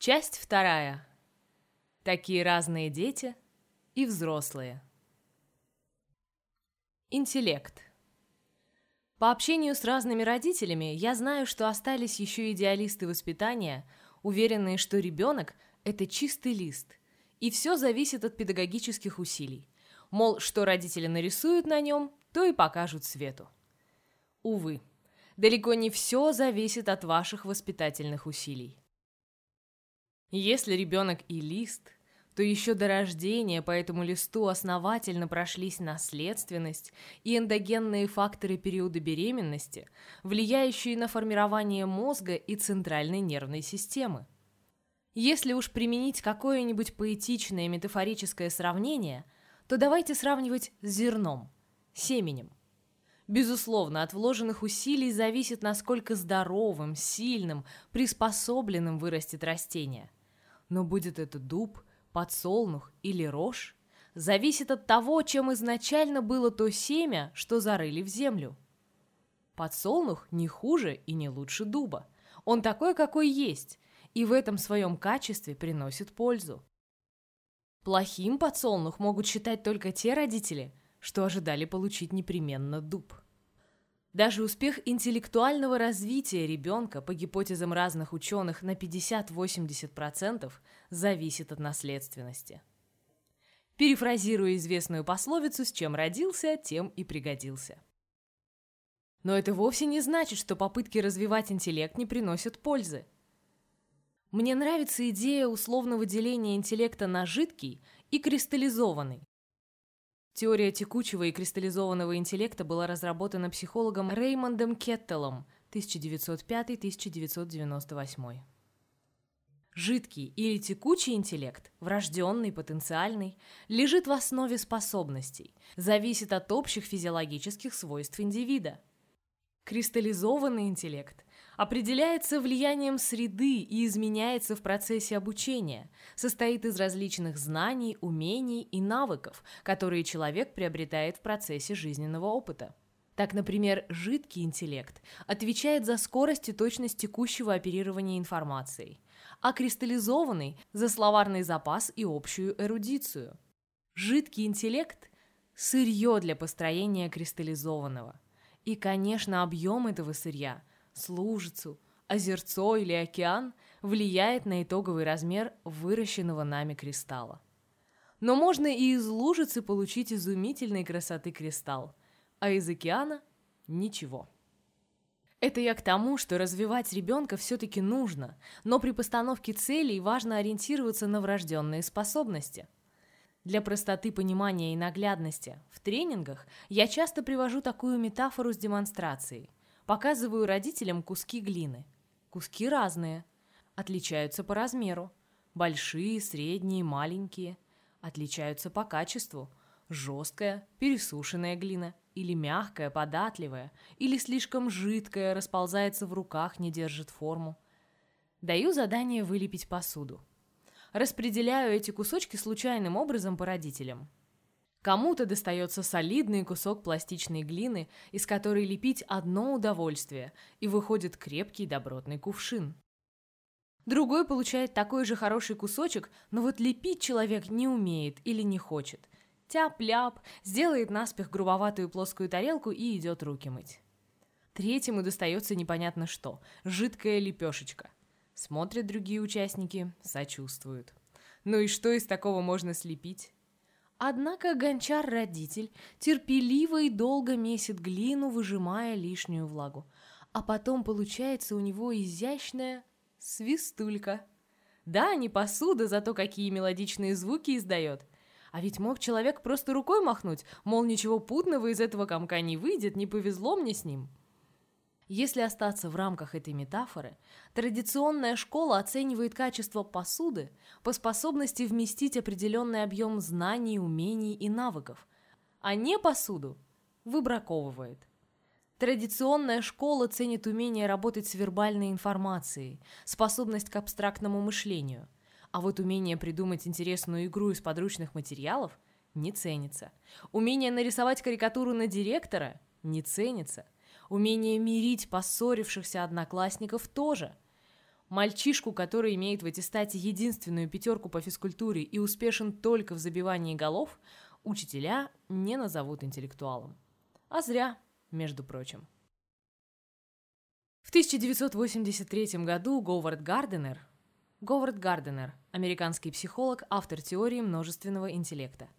Часть вторая. Такие разные дети и взрослые. Интеллект. По общению с разными родителями я знаю, что остались еще идеалисты воспитания, уверенные, что ребенок – это чистый лист, и все зависит от педагогических усилий. Мол, что родители нарисуют на нем, то и покажут свету. Увы, далеко не все зависит от ваших воспитательных усилий. Если ребенок и лист, то еще до рождения по этому листу основательно прошлись наследственность и эндогенные факторы периода беременности, влияющие на формирование мозга и центральной нервной системы. Если уж применить какое-нибудь поэтичное метафорическое сравнение, то давайте сравнивать с зерном, семенем. Безусловно, от вложенных усилий зависит, насколько здоровым, сильным, приспособленным вырастет растение – но будет это дуб, подсолнух или рожь, зависит от того, чем изначально было то семя, что зарыли в землю. Подсолнух не хуже и не лучше дуба. Он такой, какой есть, и в этом своем качестве приносит пользу. Плохим подсолнух могут считать только те родители, что ожидали получить непременно дуб. Даже успех интеллектуального развития ребенка по гипотезам разных ученых на 50-80% зависит от наследственности. Перефразируя известную пословицу «с чем родился, тем и пригодился». Но это вовсе не значит, что попытки развивать интеллект не приносят пользы. Мне нравится идея условного деления интеллекта на жидкий и кристаллизованный. Теория текучего и кристаллизованного интеллекта была разработана психологом Реймондом Кеттелом 1905-1998. Жидкий или текучий интеллект, врожденный, потенциальный, лежит в основе способностей, зависит от общих физиологических свойств индивида. Кристаллизованный интеллект определяется влиянием среды и изменяется в процессе обучения, состоит из различных знаний, умений и навыков, которые человек приобретает в процессе жизненного опыта. Так, например, жидкий интеллект отвечает за скорость и точность текущего оперирования информацией, а кристаллизованный – за словарный запас и общую эрудицию. Жидкий интеллект – сырье для построения кристаллизованного. И, конечно, объем этого сырья – служицу, озерцо или океан влияет на итоговый размер выращенного нами кристалла. Но можно и из лужицы получить изумительной красоты кристалл, а из океана – ничего. Это я к тому, что развивать ребенка все-таки нужно, но при постановке целей важно ориентироваться на врожденные способности. Для простоты понимания и наглядности в тренингах я часто привожу такую метафору с демонстрацией – Показываю родителям куски глины. Куски разные. Отличаются по размеру. Большие, средние, маленькие. Отличаются по качеству. Жесткая, пересушенная глина. Или мягкая, податливая. Или слишком жидкая, расползается в руках, не держит форму. Даю задание вылепить посуду. Распределяю эти кусочки случайным образом по родителям. Кому-то достается солидный кусок пластичной глины, из которой лепить одно удовольствие, и выходит крепкий добротный кувшин. Другой получает такой же хороший кусочек, но вот лепить человек не умеет или не хочет. Тяп-ляп, сделает наспех грубоватую плоскую тарелку и идет руки мыть. Третьему достается непонятно что – жидкая лепешечка. Смотрят другие участники, сочувствуют. Ну и что из такого можно слепить? Однако гончар-родитель терпеливо и долго месит глину, выжимая лишнюю влагу. А потом получается у него изящная свистулька. Да, не посуда, зато какие мелодичные звуки издает. А ведь мог человек просто рукой махнуть, мол, ничего путного из этого комка не выйдет, не повезло мне с ним. Если остаться в рамках этой метафоры, традиционная школа оценивает качество посуды по способности вместить определенный объем знаний, умений и навыков, а не посуду выбраковывает. Традиционная школа ценит умение работать с вербальной информацией, способность к абстрактному мышлению, а вот умение придумать интересную игру из подручных материалов не ценится. Умение нарисовать карикатуру на директора не ценится – Умение мирить поссорившихся одноклассников тоже. Мальчишку, который имеет в аттестате единственную пятерку по физкультуре и успешен только в забивании голов, учителя не назовут интеллектуалом. А зря, между прочим. В 1983 году Говард Гарденер, Говард Гарденер, американский психолог, автор теории множественного интеллекта,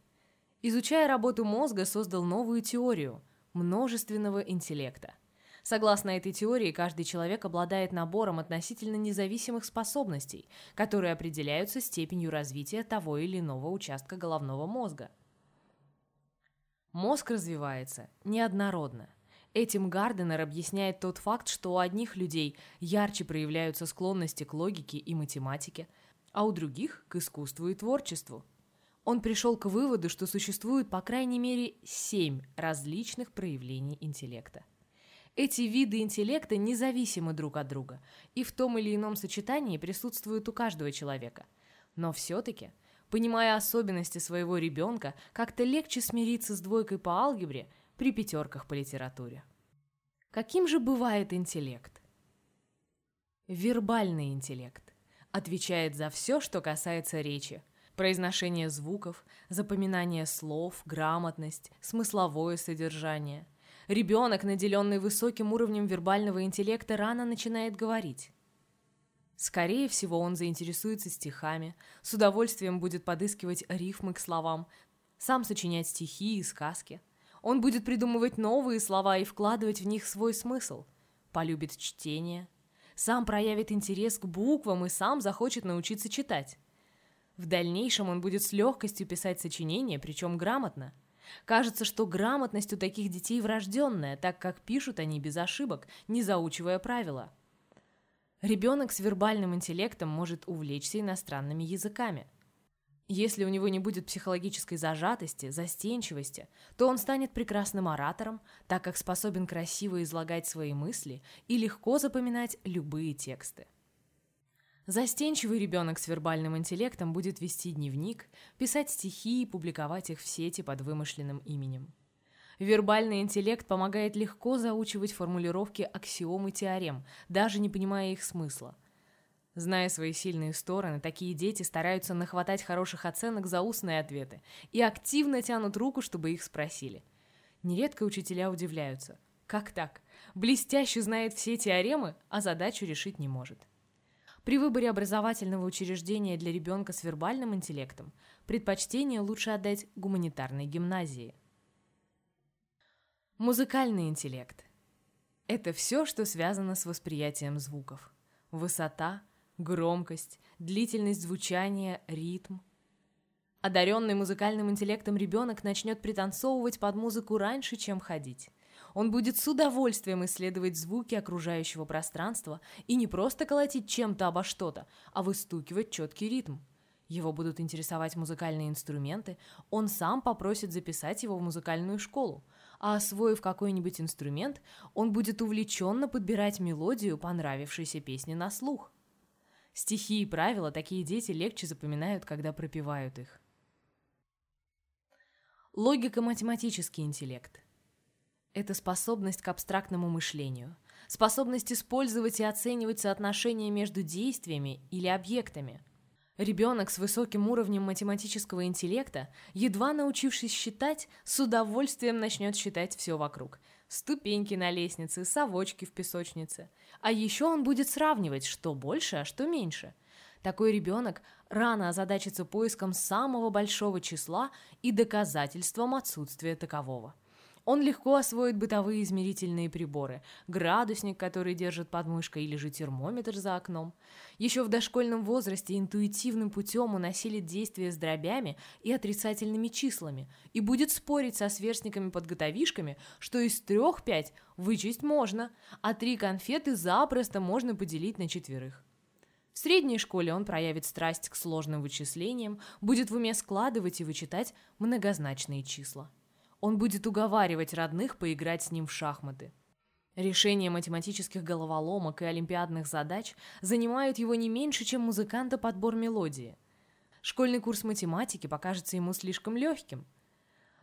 изучая работу мозга, создал новую теорию множественного интеллекта. Согласно этой теории, каждый человек обладает набором относительно независимых способностей, которые определяются степенью развития того или иного участка головного мозга. Мозг развивается неоднородно – Этим Гарденер объясняет тот факт, что у одних людей ярче проявляются склонности к логике и математике, а у других – к искусству и творчеству. Он пришел к выводу, что существует по крайней мере семь различных проявлений интеллекта. Эти виды интеллекта независимы друг от друга и в том или ином сочетании присутствуют у каждого человека. Но все-таки, понимая особенности своего ребенка, как-то легче смириться с двойкой по алгебре – при пятерках по литературе. Каким же бывает интеллект? Вербальный интеллект отвечает за все, что касается речи, произношение звуков, запоминание слов, грамотность, смысловое содержание. Ребенок, наделенный высоким уровнем вербального интеллекта, рано начинает говорить. Скорее всего, он заинтересуется стихами, с удовольствием будет подыскивать рифмы к словам, сам сочинять стихи и сказки – он будет придумывать новые слова и вкладывать в них свой смысл. Полюбит чтение. Сам проявит интерес к буквам и сам захочет научиться читать. В дальнейшем он будет с легкостью писать сочинения, причем грамотно. Кажется, что грамотность у таких детей врожденная, так как пишут они без ошибок, не заучивая правила. Ребенок с вербальным интеллектом может увлечься иностранными языками – если у него не будет психологической зажатости, застенчивости, то он станет прекрасным оратором, так как способен красиво излагать свои мысли и легко запоминать любые тексты. Застенчивый ребенок с вербальным интеллектом будет вести дневник, писать стихи и публиковать их в сети под вымышленным именем. Вербальный интеллект помогает легко заучивать формулировки аксиом и теорем, даже не понимая их смысла – Зная свои сильные стороны, такие дети стараются нахватать хороших оценок за устные ответы и активно тянут руку, чтобы их спросили. Нередко учителя удивляются. Как так? Блестяще знает все теоремы, а задачу решить не может. При выборе образовательного учреждения для ребенка с вербальным интеллектом предпочтение лучше отдать гуманитарной гимназии. Музыкальный интеллект – это все, что связано с восприятием звуков. Высота – громкость, длительность звучания, ритм. Одаренный музыкальным интеллектом ребенок начнет пританцовывать под музыку раньше, чем ходить. Он будет с удовольствием исследовать звуки окружающего пространства и не просто колотить чем-то обо что-то, а выстукивать четкий ритм. Его будут интересовать музыкальные инструменты, он сам попросит записать его в музыкальную школу, а освоив какой-нибудь инструмент, он будет увлеченно подбирать мелодию понравившейся песни на слух. Стихи и правила такие дети легче запоминают, когда пропивают их. Логико-математический интеллект – это способность к абстрактному мышлению, способность использовать и оценивать соотношения между действиями или объектами. Ребенок с высоким уровнем математического интеллекта, едва научившись считать, с удовольствием начнет считать все вокруг – ступеньки на лестнице, совочки в песочнице. А еще он будет сравнивать, что больше, а что меньше. Такой ребенок рано озадачится поиском самого большого числа и доказательством отсутствия такового. Он легко освоит бытовые измерительные приборы, градусник, который держит под мышкой, или же термометр за окном. Еще в дошкольном возрасте интуитивным путем он осилит действия с дробями и отрицательными числами и будет спорить со сверстниками-подготовишками, что из трех пять вычесть можно, а три конфеты запросто можно поделить на четверых. В средней школе он проявит страсть к сложным вычислениям, будет в уме складывать и вычитать многозначные числа он будет уговаривать родных поиграть с ним в шахматы. Решение математических головоломок и олимпиадных задач занимают его не меньше, чем музыканта подбор мелодии. Школьный курс математики покажется ему слишком легким.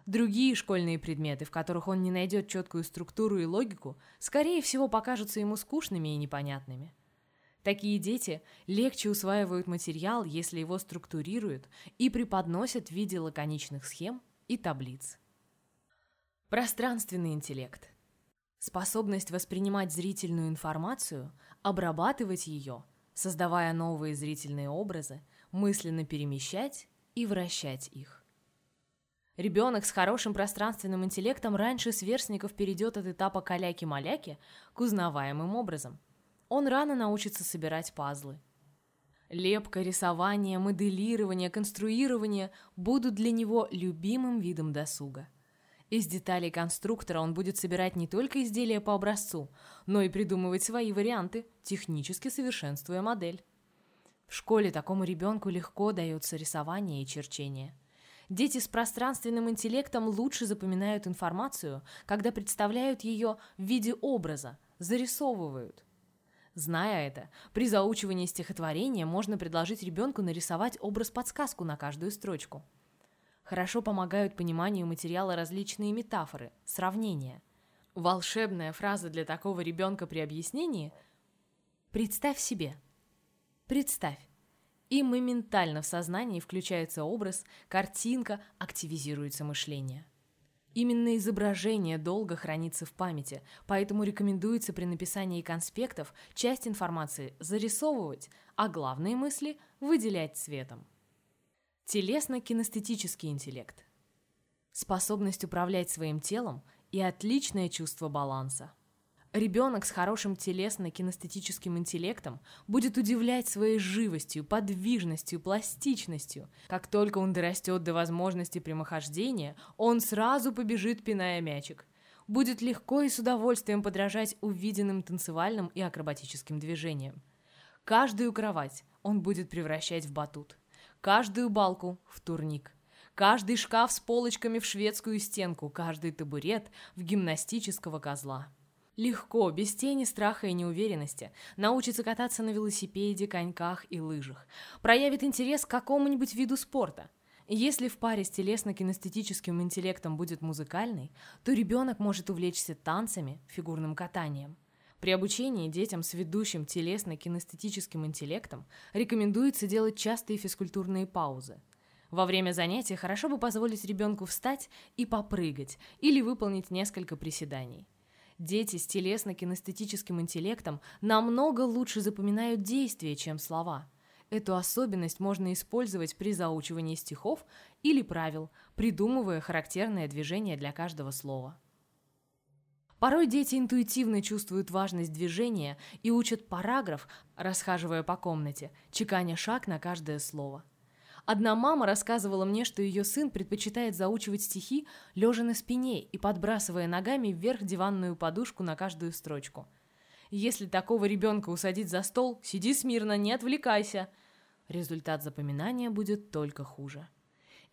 Другие школьные предметы, в которых он не найдет четкую структуру и логику, скорее всего покажутся ему скучными и непонятными. Такие дети легче усваивают материал, если его структурируют и преподносят в виде лаконичных схем и таблиц. Пространственный интеллект. Способность воспринимать зрительную информацию, обрабатывать ее, создавая новые зрительные образы, мысленно перемещать и вращать их. Ребенок с хорошим пространственным интеллектом раньше сверстников перейдет от этапа каляки-маляки к узнаваемым образом. Он рано научится собирать пазлы. Лепка, рисование, моделирование, конструирование будут для него любимым видом досуга. Из деталей конструктора он будет собирать не только изделия по образцу, но и придумывать свои варианты, технически совершенствуя модель. В школе такому ребенку легко дается рисование и черчение. Дети с пространственным интеллектом лучше запоминают информацию, когда представляют ее в виде образа, зарисовывают. Зная это, при заучивании стихотворения можно предложить ребенку нарисовать образ-подсказку на каждую строчку. Хорошо помогают пониманию материала различные метафоры, сравнения. Волшебная фраза для такого ребенка при объяснении – «Представь себе», «Представь». И моментально в сознании включается образ, картинка, активизируется мышление. Именно изображение долго хранится в памяти, поэтому рекомендуется при написании конспектов часть информации зарисовывать, а главные мысли выделять цветом. Телесно-кинестетический интеллект. Способность управлять своим телом и отличное чувство баланса. Ребенок с хорошим телесно-кинестетическим интеллектом будет удивлять своей живостью, подвижностью, пластичностью. Как только он дорастет до возможности прямохождения, он сразу побежит, пиная мячик. Будет легко и с удовольствием подражать увиденным танцевальным и акробатическим движениям. Каждую кровать он будет превращать в батут каждую балку в турник, каждый шкаф с полочками в шведскую стенку, каждый табурет в гимнастического козла. Легко, без тени страха и неуверенности, научится кататься на велосипеде, коньках и лыжах, проявит интерес к какому-нибудь виду спорта. Если в паре с телесно-кинестетическим интеллектом будет музыкальный, то ребенок может увлечься танцами, фигурным катанием – при обучении детям с ведущим телесно-кинестетическим интеллектом рекомендуется делать частые физкультурные паузы. Во время занятия хорошо бы позволить ребенку встать и попрыгать или выполнить несколько приседаний. Дети с телесно-кинестетическим интеллектом намного лучше запоминают действия, чем слова. Эту особенность можно использовать при заучивании стихов или правил, придумывая характерное движение для каждого слова. Порой дети интуитивно чувствуют важность движения и учат параграф, расхаживая по комнате, чеканя шаг на каждое слово. Одна мама рассказывала мне, что ее сын предпочитает заучивать стихи, лежа на спине и подбрасывая ногами вверх диванную подушку на каждую строчку. Если такого ребенка усадить за стол, сиди смирно, не отвлекайся. Результат запоминания будет только хуже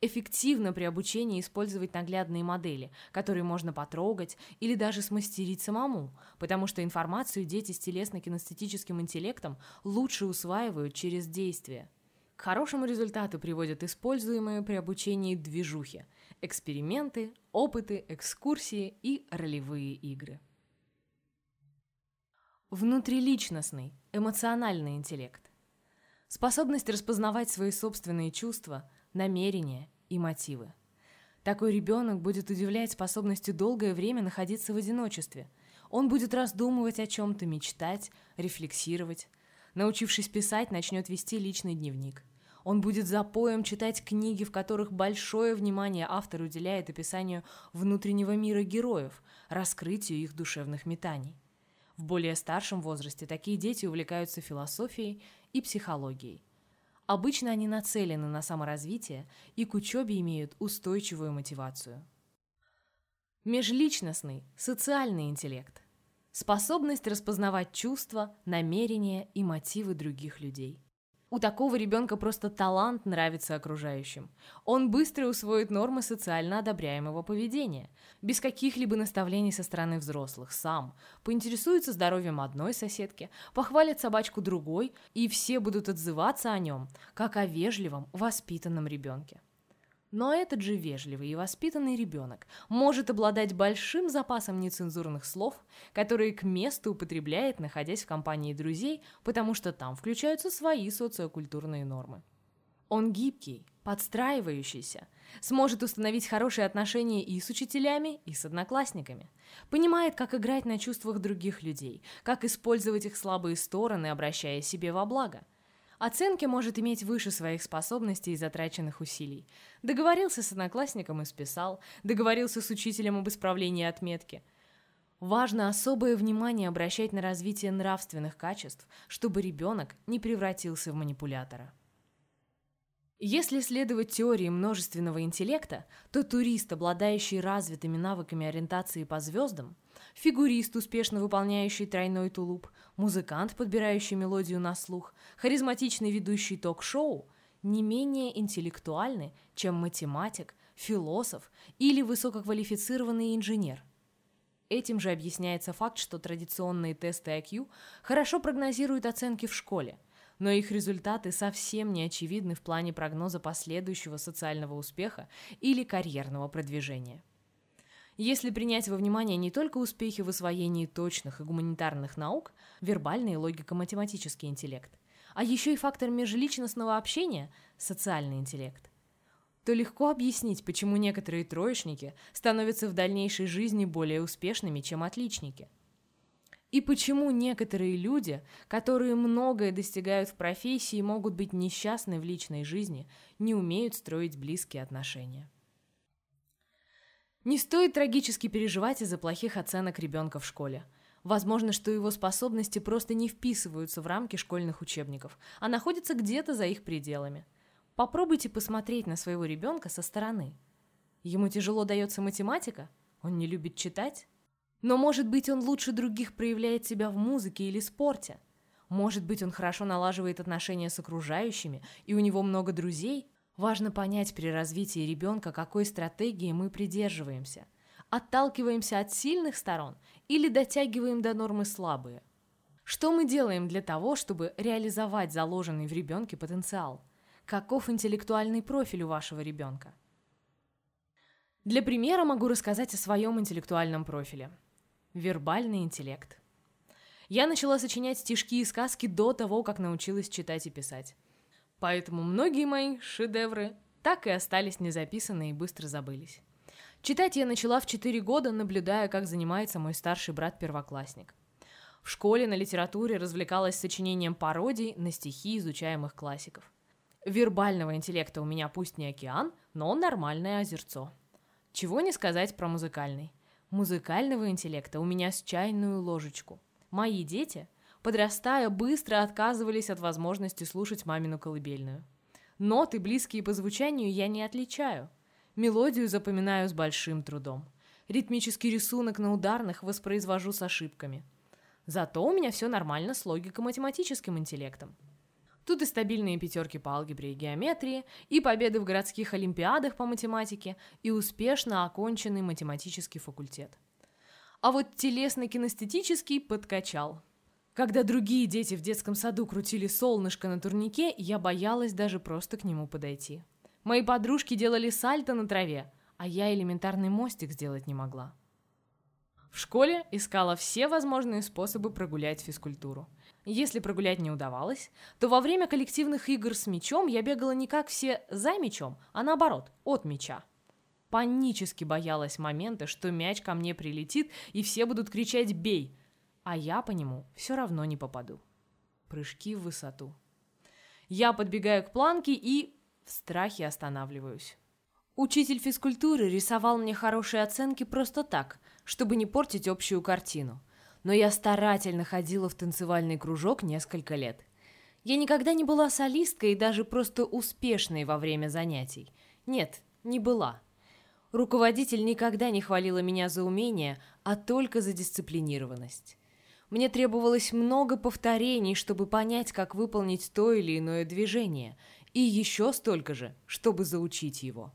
эффективно при обучении использовать наглядные модели, которые можно потрогать или даже смастерить самому, потому что информацию дети с телесно-кинестетическим интеллектом лучше усваивают через действие. К хорошему результату приводят используемые при обучении движухи, эксперименты, опыты, экскурсии и ролевые игры. Внутриличностный, эмоциональный интеллект. Способность распознавать свои собственные чувства, намерения и мотивы. Такой ребенок будет удивлять способностью долгое время находиться в одиночестве. Он будет раздумывать о чем-то, мечтать, рефлексировать. Научившись писать, начнет вести личный дневник. Он будет запоем читать книги, в которых большое внимание автор уделяет описанию внутреннего мира героев, раскрытию их душевных метаний. В более старшем возрасте такие дети увлекаются философией и психологией. Обычно они нацелены на саморазвитие и к учебе имеют устойчивую мотивацию. Межличностный, социальный интеллект. Способность распознавать чувства, намерения и мотивы других людей. У такого ребенка просто талант нравится окружающим. Он быстро усвоит нормы социально одобряемого поведения, без каких-либо наставлений со стороны взрослых, сам, поинтересуется здоровьем одной соседки, похвалит собачку другой, и все будут отзываться о нем, как о вежливом, воспитанном ребенке. Но этот же вежливый и воспитанный ребенок может обладать большим запасом нецензурных слов, которые к месту употребляет, находясь в компании друзей, потому что там включаются свои социокультурные нормы. Он гибкий, подстраивающийся, сможет установить хорошие отношения и с учителями, и с одноклассниками. Понимает, как играть на чувствах других людей, как использовать их слабые стороны, обращая себе во благо – Оценки может иметь выше своих способностей и затраченных усилий. Договорился с одноклассником и списал, договорился с учителем об исправлении отметки. Важно особое внимание обращать на развитие нравственных качеств, чтобы ребенок не превратился в манипулятора. Если следовать теории множественного интеллекта, то турист, обладающий развитыми навыками ориентации по звездам, фигурист, успешно выполняющий тройной тулуп, музыкант, подбирающий мелодию на слух, харизматичный ведущий ток-шоу не менее интеллектуальны, чем математик, философ или высококвалифицированный инженер. Этим же объясняется факт, что традиционные тесты IQ хорошо прогнозируют оценки в школе, но их результаты совсем не очевидны в плане прогноза последующего социального успеха или карьерного продвижения. Если принять во внимание не только успехи в освоении точных и гуманитарных наук, вербальный и логико-математический интеллект, а еще и фактор межличностного общения – социальный интеллект, то легко объяснить, почему некоторые троечники становятся в дальнейшей жизни более успешными, чем отличники. И почему некоторые люди, которые многое достигают в профессии, могут быть несчастны в личной жизни, не умеют строить близкие отношения. Не стоит трагически переживать из-за плохих оценок ребенка в школе. Возможно, что его способности просто не вписываются в рамки школьных учебников, а находятся где-то за их пределами. Попробуйте посмотреть на своего ребенка со стороны. Ему тяжело дается математика? Он не любит читать? Но, может быть, он лучше других проявляет себя в музыке или спорте? Может быть, он хорошо налаживает отношения с окружающими, и у него много друзей? Важно понять при развитии ребенка, какой стратегии мы придерживаемся. Отталкиваемся от сильных сторон или дотягиваем до нормы слабые. Что мы делаем для того, чтобы реализовать заложенный в ребенке потенциал? Каков интеллектуальный профиль у вашего ребенка? Для примера могу рассказать о своем интеллектуальном профиле. Вербальный интеллект. Я начала сочинять стишки и сказки до того, как научилась читать и писать. Поэтому многие мои шедевры так и остались незаписанные и быстро забылись. Читать я начала в 4 года, наблюдая, как занимается мой старший брат-первоклассник. В школе на литературе развлекалась сочинением пародий на стихи изучаемых классиков. Вербального интеллекта у меня пусть не океан, но нормальное озерцо. Чего не сказать про музыкальный. Музыкального интеллекта у меня с чайную ложечку. Мои дети подрастая, быстро отказывались от возможности слушать мамину колыбельную. Ноты, близкие по звучанию, я не отличаю. Мелодию запоминаю с большим трудом. Ритмический рисунок на ударных воспроизвожу с ошибками. Зато у меня все нормально с логико-математическим интеллектом. Тут и стабильные пятерки по алгебре и геометрии, и победы в городских олимпиадах по математике, и успешно оконченный математический факультет. А вот телесно-кинестетический подкачал – когда другие дети в детском саду крутили солнышко на турнике, я боялась даже просто к нему подойти. Мои подружки делали сальто на траве, а я элементарный мостик сделать не могла. В школе искала все возможные способы прогулять физкультуру. Если прогулять не удавалось, то во время коллективных игр с мячом я бегала не как все за мячом, а наоборот, от мяча. Панически боялась момента, что мяч ко мне прилетит и все будут кричать «бей!», а я по нему все равно не попаду. Прыжки в высоту. Я подбегаю к планке и в страхе останавливаюсь. Учитель физкультуры рисовал мне хорошие оценки просто так, чтобы не портить общую картину. Но я старательно ходила в танцевальный кружок несколько лет. Я никогда не была солисткой и даже просто успешной во время занятий. Нет, не была. Руководитель никогда не хвалила меня за умение, а только за дисциплинированность. Мне требовалось много повторений, чтобы понять, как выполнить то или иное движение, и еще столько же, чтобы заучить его.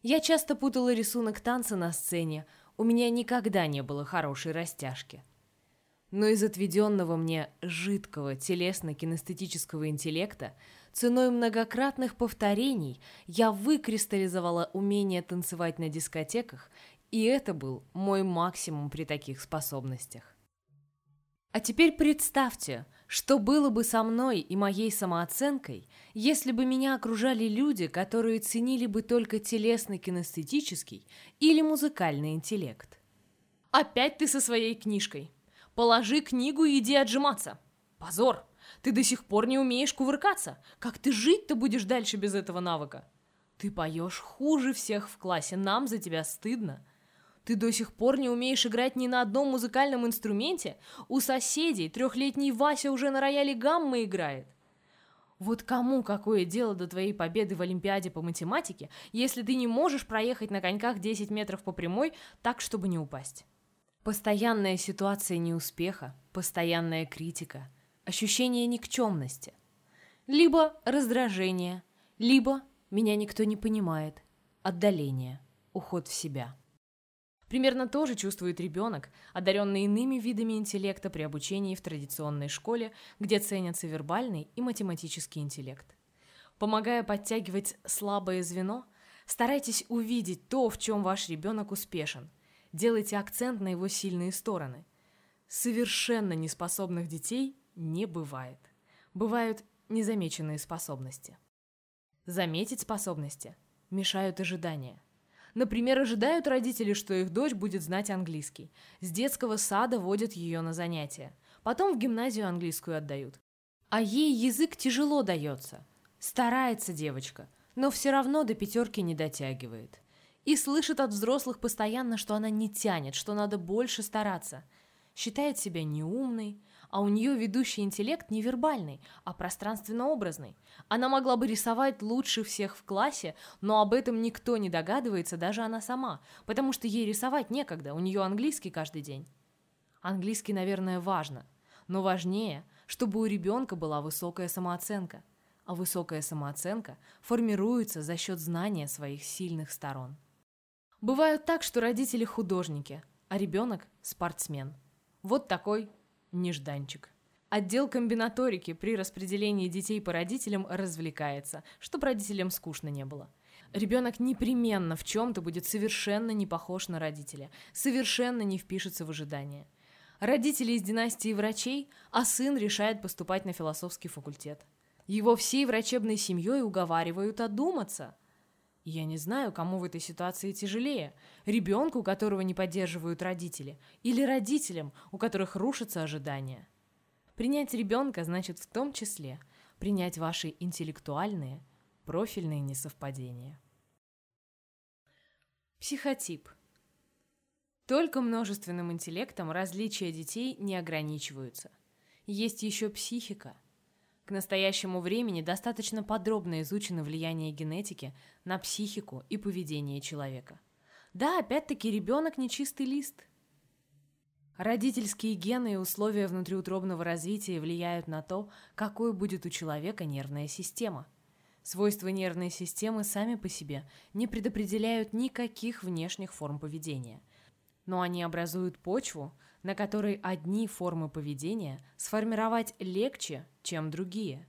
Я часто путала рисунок танца на сцене, у меня никогда не было хорошей растяжки. Но из отведенного мне жидкого телесно-кинестетического интеллекта ценой многократных повторений я выкристаллизовала умение танцевать на дискотеках, и это был мой максимум при таких способностях. А теперь представьте, что было бы со мной и моей самооценкой, если бы меня окружали люди, которые ценили бы только телесно-кинестетический или музыкальный интеллект. Опять ты со своей книжкой. Положи книгу и иди отжиматься. Позор! Ты до сих пор не умеешь кувыркаться. Как ты жить-то будешь дальше без этого навыка? Ты поешь хуже всех в классе, нам за тебя стыдно. Ты до сих пор не умеешь играть ни на одном музыкальном инструменте? У соседей трехлетний Вася уже на рояле гаммы играет. Вот кому какое дело до твоей победы в Олимпиаде по математике, если ты не можешь проехать на коньках 10 метров по прямой так, чтобы не упасть? Постоянная ситуация неуспеха, постоянная критика, ощущение никчемности. Либо раздражение, либо меня никто не понимает, отдаление, уход в себя. Примерно то же чувствует ребенок, одаренный иными видами интеллекта при обучении в традиционной школе, где ценятся вербальный и математический интеллект. Помогая подтягивать слабое звено, старайтесь увидеть то, в чем ваш ребенок успешен. Делайте акцент на его сильные стороны. Совершенно неспособных детей не бывает. Бывают незамеченные способности. Заметить способности мешают ожидания – Например, ожидают родители, что их дочь будет знать английский. С детского сада водят ее на занятия. Потом в гимназию английскую отдают. А ей язык тяжело дается. Старается девочка, но все равно до пятерки не дотягивает. И слышит от взрослых постоянно, что она не тянет, что надо больше стараться. Считает себя неумной, а у нее ведущий интеллект не вербальный, а пространственно-образный. Она могла бы рисовать лучше всех в классе, но об этом никто не догадывается, даже она сама, потому что ей рисовать некогда, у нее английский каждый день. Английский, наверное, важно, но важнее, чтобы у ребенка была высокая самооценка, а высокая самооценка формируется за счет знания своих сильных сторон. Бывает так, что родители художники, а ребенок – спортсмен. Вот такой Нежданчик. Отдел комбинаторики при распределении детей по родителям развлекается, чтобы родителям скучно не было. Ребенок непременно в чем-то будет совершенно не похож на родителя, совершенно не впишется в ожидания. Родители из династии врачей, а сын решает поступать на философский факультет. Его всей врачебной семьей уговаривают одуматься – я не знаю, кому в этой ситуации тяжелее. Ребенку, которого не поддерживают родители, или родителям, у которых рушатся ожидания. Принять ребенка значит в том числе принять ваши интеллектуальные, профильные несовпадения. Психотип. Только множественным интеллектом различия детей не ограничиваются. Есть еще психика – настоящему времени достаточно подробно изучено влияние генетики на психику и поведение человека. Да, опять-таки, ребенок не чистый лист. Родительские гены и условия внутриутробного развития влияют на то, какой будет у человека нервная система. Свойства нервной системы сами по себе не предопределяют никаких внешних форм поведения – но они образуют почву, на которой одни формы поведения сформировать легче, чем другие.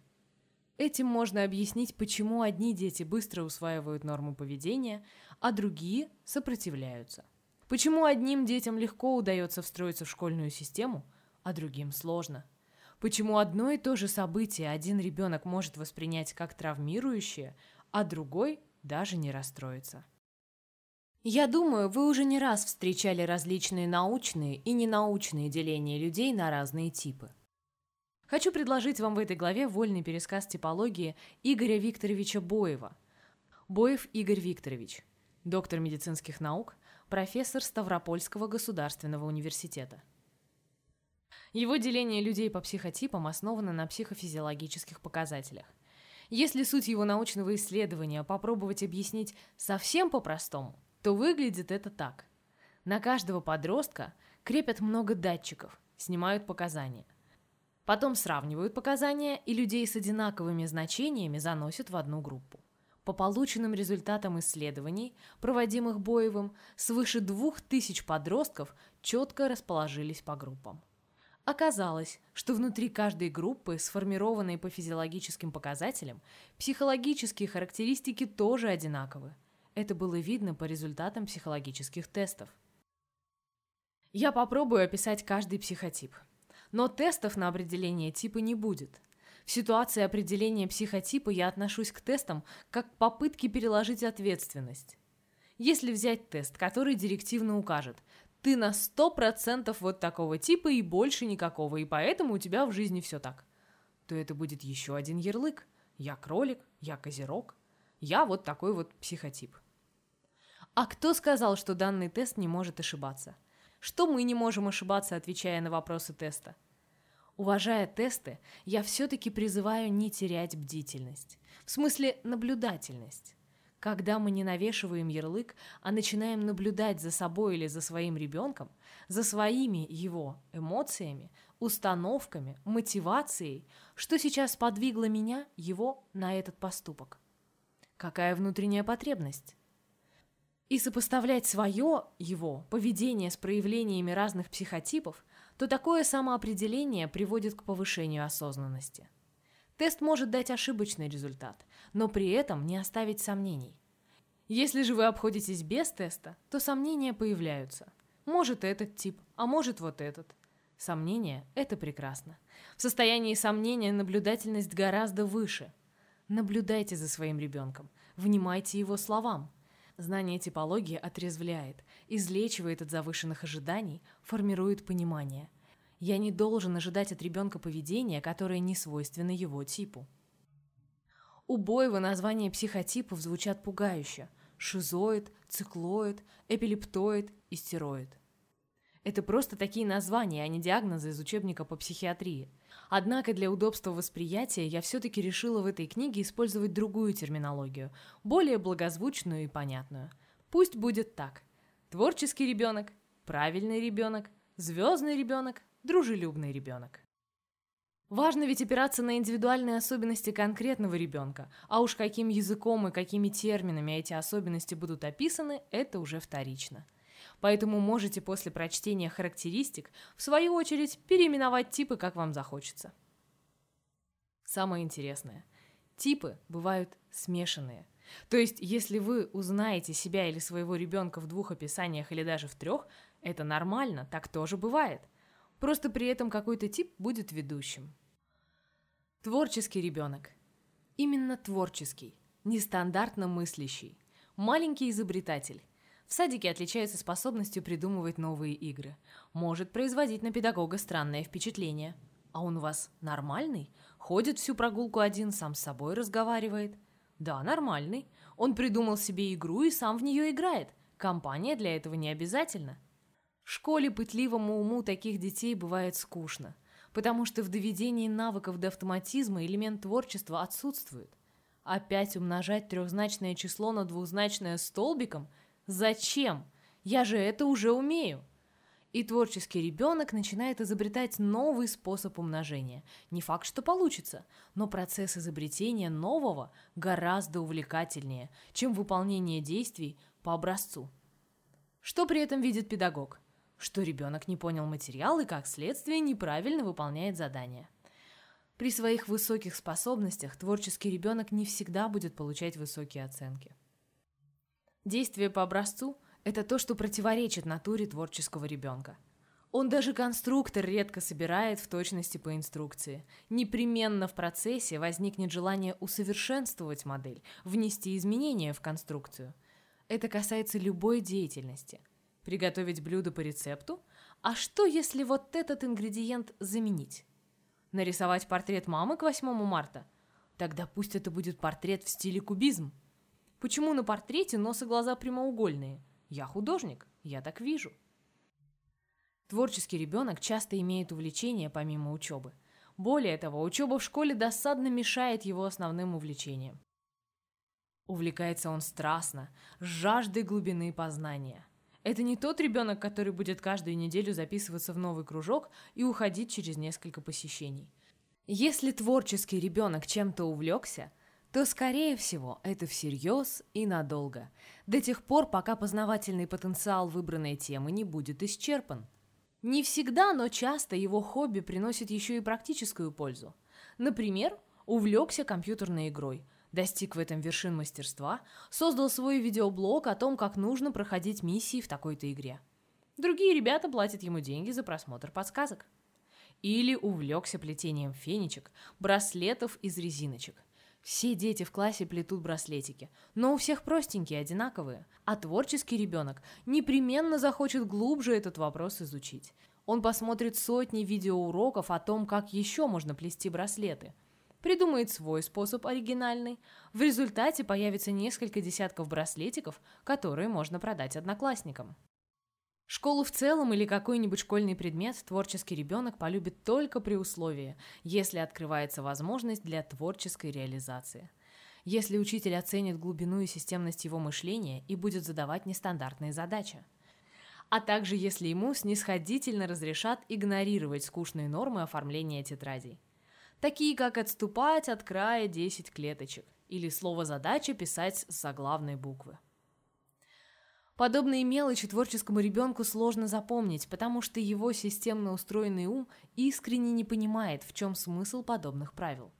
Этим можно объяснить, почему одни дети быстро усваивают норму поведения, а другие сопротивляются. Почему одним детям легко удается встроиться в школьную систему, а другим сложно. Почему одно и то же событие один ребенок может воспринять как травмирующее, а другой даже не расстроится. Я думаю, вы уже не раз встречали различные научные и ненаучные деления людей на разные типы. Хочу предложить вам в этой главе вольный пересказ типологии Игоря Викторовича Боева. Боев Игорь Викторович, доктор медицинских наук, профессор Ставропольского государственного университета. Его деление людей по психотипам основано на психофизиологических показателях. Если суть его научного исследования попробовать объяснить совсем по-простому, то выглядит это так. На каждого подростка крепят много датчиков, снимают показания. Потом сравнивают показания и людей с одинаковыми значениями заносят в одну группу. По полученным результатам исследований, проводимых Боевым, свыше двух тысяч подростков четко расположились по группам. Оказалось, что внутри каждой группы, сформированной по физиологическим показателям, психологические характеристики тоже одинаковы. Это было видно по результатам психологических тестов. Я попробую описать каждый психотип. Но тестов на определение типа не будет. В ситуации определения психотипа я отношусь к тестам как к попытке переложить ответственность. Если взять тест, который директивно укажет, ты на 100% вот такого типа и больше никакого, и поэтому у тебя в жизни все так, то это будет еще один ярлык. Я кролик, я козерог, я вот такой вот психотип. А кто сказал, что данный тест не может ошибаться? Что мы не можем ошибаться, отвечая на вопросы теста? Уважая тесты, я все-таки призываю не терять бдительность. В смысле наблюдательность. Когда мы не навешиваем ярлык, а начинаем наблюдать за собой или за своим ребенком, за своими его эмоциями, установками, мотивацией, что сейчас подвигло меня, его, на этот поступок. Какая внутренняя потребность? И сопоставлять свое, его, поведение с проявлениями разных психотипов, то такое самоопределение приводит к повышению осознанности. Тест может дать ошибочный результат, но при этом не оставить сомнений. Если же вы обходитесь без теста, то сомнения появляются. Может этот тип, а может вот этот. Сомнения – это прекрасно. В состоянии сомнения наблюдательность гораздо выше. Наблюдайте за своим ребенком, внимайте его словам. Знание типологии отрезвляет, излечивает от завышенных ожиданий, формирует понимание – я не должен ожидать от ребенка поведения, которое не свойственно его типу. У Боева названия психотипов звучат пугающе. Шизоид, циклоид, эпилептоид, истероид. Это просто такие названия, а не диагнозы из учебника по психиатрии. Однако для удобства восприятия я все-таки решила в этой книге использовать другую терминологию, более благозвучную и понятную. Пусть будет так. Творческий ребенок, правильный ребенок, звездный ребенок, дружелюбный ребенок. Важно ведь опираться на индивидуальные особенности конкретного ребенка, а уж каким языком и какими терминами эти особенности будут описаны, это уже вторично. Поэтому можете после прочтения характеристик, в свою очередь, переименовать типы, как вам захочется. Самое интересное. Типы бывают смешанные. То есть, если вы узнаете себя или своего ребенка в двух описаниях или даже в трех, это нормально, так тоже бывает. Просто при этом какой-то тип будет ведущим. Творческий ребенок. Именно творческий, нестандартно мыслящий, маленький изобретатель. В садике отличается способностью придумывать новые игры. Может производить на педагога странное впечатление. А он у вас нормальный? Ходит всю прогулку один, сам с собой разговаривает. Да, нормальный. Он придумал себе игру и сам в нее играет. Компания для этого не обязательно. В школе пытливому уму таких детей бывает скучно, потому что в доведении навыков до автоматизма элемент творчества отсутствует. Опять умножать трехзначное число на двузначное столбиком? Зачем? Я же это уже умею. И творческий ребенок начинает изобретать новый способ умножения. Не факт, что получится, но процесс изобретения нового гораздо увлекательнее, чем выполнение действий по образцу. Что при этом видит педагог? что ребенок не понял материал и, как следствие, неправильно выполняет задание. При своих высоких способностях творческий ребенок не всегда будет получать высокие оценки. Действие по образцу – это то, что противоречит натуре творческого ребенка. Он даже конструктор редко собирает в точности по инструкции. Непременно в процессе возникнет желание усовершенствовать модель, внести изменения в конструкцию. Это касается любой деятельности – Приготовить блюдо по рецепту? А что, если вот этот ингредиент заменить? Нарисовать портрет мамы к 8 марта? Тогда пусть это будет портрет в стиле кубизм. Почему на портрете нос и глаза прямоугольные? Я художник, я так вижу. Творческий ребенок часто имеет увлечения помимо учебы. Более того, учеба в школе досадно мешает его основным увлечениям. Увлекается он страстно, с жаждой глубины познания – это не тот ребенок, который будет каждую неделю записываться в новый кружок и уходить через несколько посещений. Если творческий ребенок чем-то увлекся, то, скорее всего, это всерьез и надолго, до тех пор, пока познавательный потенциал выбранной темы не будет исчерпан. Не всегда, но часто его хобби приносит еще и практическую пользу. Например, увлекся компьютерной игрой, достиг в этом вершин мастерства, создал свой видеоблог о том, как нужно проходить миссии в такой-то игре. Другие ребята платят ему деньги за просмотр подсказок. Или увлекся плетением фенечек, браслетов из резиночек. Все дети в классе плетут браслетики, но у всех простенькие, одинаковые. А творческий ребенок непременно захочет глубже этот вопрос изучить. Он посмотрит сотни видеоуроков о том, как еще можно плести браслеты. Придумает свой способ оригинальный. В результате появится несколько десятков браслетиков, которые можно продать одноклассникам. Школу в целом или какой-нибудь школьный предмет творческий ребенок полюбит только при условии, если открывается возможность для творческой реализации. Если учитель оценит глубину и системность его мышления и будет задавать нестандартные задачи. А также если ему снисходительно разрешат игнорировать скучные нормы оформления тетрадей. Такие как отступать от края 10 клеточек или слово «задача» писать с заглавной буквы. Подобные мелочи творческому ребенку сложно запомнить, потому что его системно устроенный ум искренне не понимает, в чем смысл подобных правил.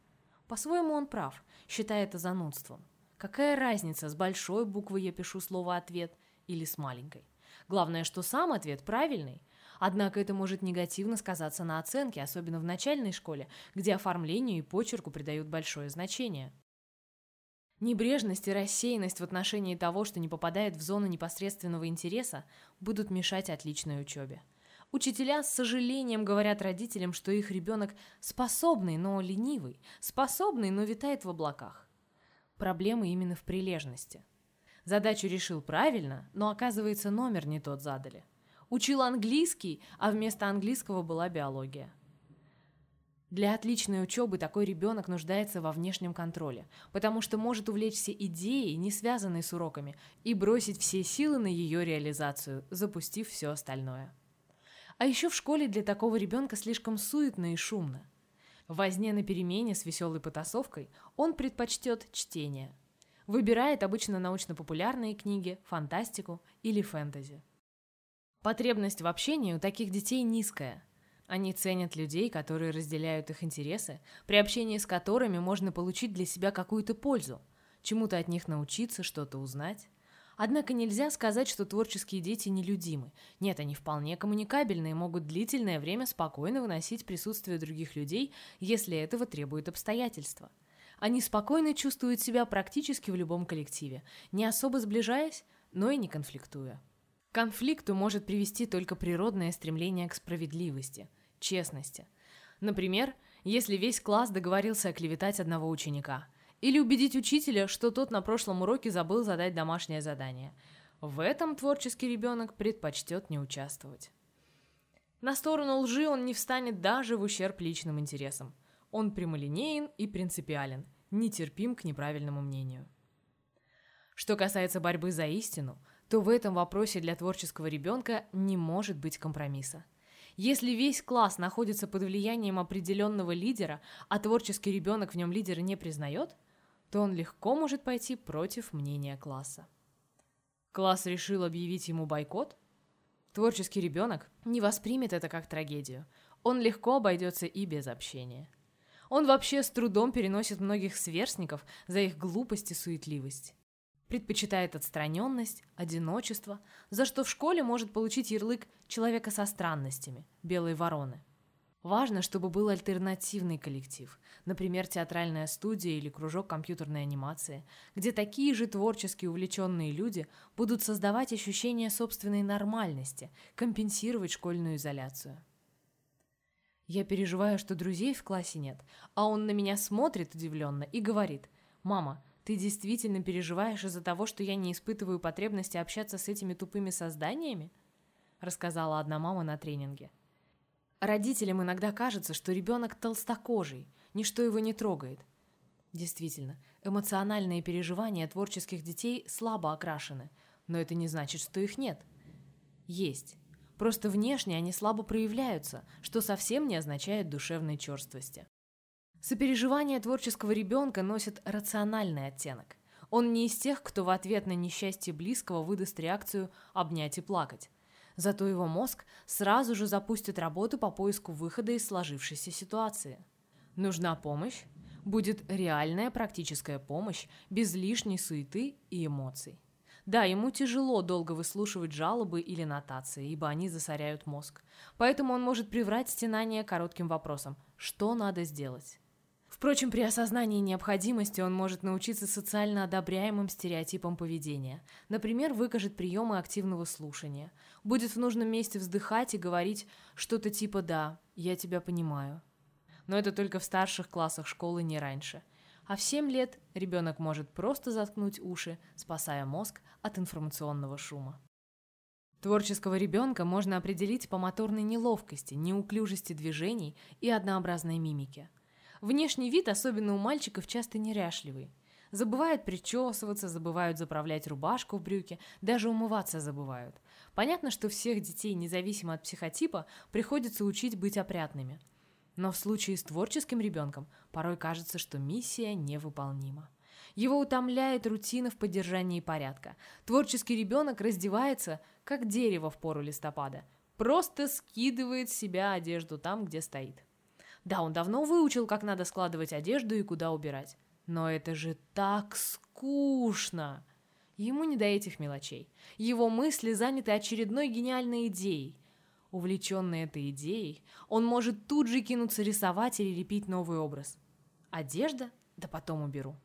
По-своему он прав, считая это занудством. Какая разница, с большой буквы я пишу слово «ответ» или с маленькой? Главное, что сам ответ правильный. Однако это может негативно сказаться на оценке, особенно в начальной школе, где оформлению и почерку придают большое значение. Небрежность и рассеянность в отношении того, что не попадает в зону непосредственного интереса, будут мешать отличной учебе. Учителя с сожалением говорят родителям, что их ребенок способный, но ленивый, способный, но витает в облаках. Проблема именно в прилежности. Задачу решил правильно, но оказывается номер не тот задали. Учил английский, а вместо английского была биология. Для отличной учебы такой ребенок нуждается во внешнем контроле, потому что может увлечься идеей, не связанной с уроками, и бросить все силы на ее реализацию, запустив все остальное. А еще в школе для такого ребенка слишком суетно и шумно. В возне на перемене с веселой потасовкой он предпочтет чтение. Выбирает обычно научно-популярные книги, фантастику или фэнтези. Потребность в общении у таких детей низкая – они ценят людей, которые разделяют их интересы, при общении с которыми можно получить для себя какую-то пользу, чему-то от них научиться, что-то узнать. Однако нельзя сказать, что творческие дети нелюдимы. Нет, они вполне коммуникабельны и могут длительное время спокойно выносить присутствие других людей, если этого требуют обстоятельства. Они спокойно чувствуют себя практически в любом коллективе, не особо сближаясь, но и не конфликтуя. Конфликту может привести только природное стремление к справедливости, честности. Например, если весь класс договорился оклеветать одного ученика, или убедить учителя, что тот на прошлом уроке забыл задать домашнее задание. В этом творческий ребенок предпочтет не участвовать. На сторону лжи он не встанет даже в ущерб личным интересам. Он прямолинеен и принципиален, нетерпим к неправильному мнению. Что касается борьбы за истину – то в этом вопросе для творческого ребенка не может быть компромисса. Если весь класс находится под влиянием определенного лидера, а творческий ребенок в нем лидера не признает, то он легко может пойти против мнения класса. Класс решил объявить ему бойкот? Творческий ребенок не воспримет это как трагедию. Он легко обойдется и без общения. Он вообще с трудом переносит многих сверстников за их глупость и суетливость предпочитает отстраненность, одиночество, за что в школе может получить ярлык человека со странностями, белой вороны. Важно, чтобы был альтернативный коллектив, например, театральная студия или кружок компьютерной анимации, где такие же творчески увлеченные люди будут создавать ощущение собственной нормальности, компенсировать школьную изоляцию. Я переживаю, что друзей в классе нет, а он на меня смотрит удивленно и говорит «Мама, ты действительно переживаешь из-за того, что я не испытываю потребности общаться с этими тупыми созданиями? Рассказала одна мама на тренинге. Родителям иногда кажется, что ребенок толстокожий, ничто его не трогает. Действительно, эмоциональные переживания творческих детей слабо окрашены, но это не значит, что их нет. Есть. Просто внешне они слабо проявляются, что совсем не означает душевной черствости. Сопереживание творческого ребенка носит рациональный оттенок. Он не из тех, кто в ответ на несчастье близкого выдаст реакцию «обнять и плакать». Зато его мозг сразу же запустит работу по поиску выхода из сложившейся ситуации. Нужна помощь? Будет реальная практическая помощь без лишней суеты и эмоций. Да, ему тяжело долго выслушивать жалобы или нотации, ибо они засоряют мозг. Поэтому он может приврать стенание коротким вопросом «Что надо сделать?». Впрочем, при осознании необходимости он может научиться социально одобряемым стереотипам поведения. Например, выкажет приемы активного слушания. Будет в нужном месте вздыхать и говорить что-то типа «да, я тебя понимаю». Но это только в старших классах школы, не раньше – а в 7 лет ребенок может просто заткнуть уши, спасая мозг от информационного шума. Творческого ребенка можно определить по моторной неловкости, неуклюжести движений и однообразной мимике. Внешний вид, особенно у мальчиков, часто неряшливый. Забывают причесываться, забывают заправлять рубашку в брюки, даже умываться забывают. Понятно, что всех детей, независимо от психотипа, приходится учить быть опрятными – но в случае с творческим ребенком порой кажется, что миссия невыполнима. Его утомляет рутина в поддержании порядка. Творческий ребенок раздевается, как дерево в пору листопада. Просто скидывает с себя одежду там, где стоит. Да, он давно выучил, как надо складывать одежду и куда убирать. Но это же так скучно! Ему не до этих мелочей. Его мысли заняты очередной гениальной идеей. Увлеченный этой идеей, он может тут же кинуться рисовать или лепить новый образ. Одежда? Да потом уберу.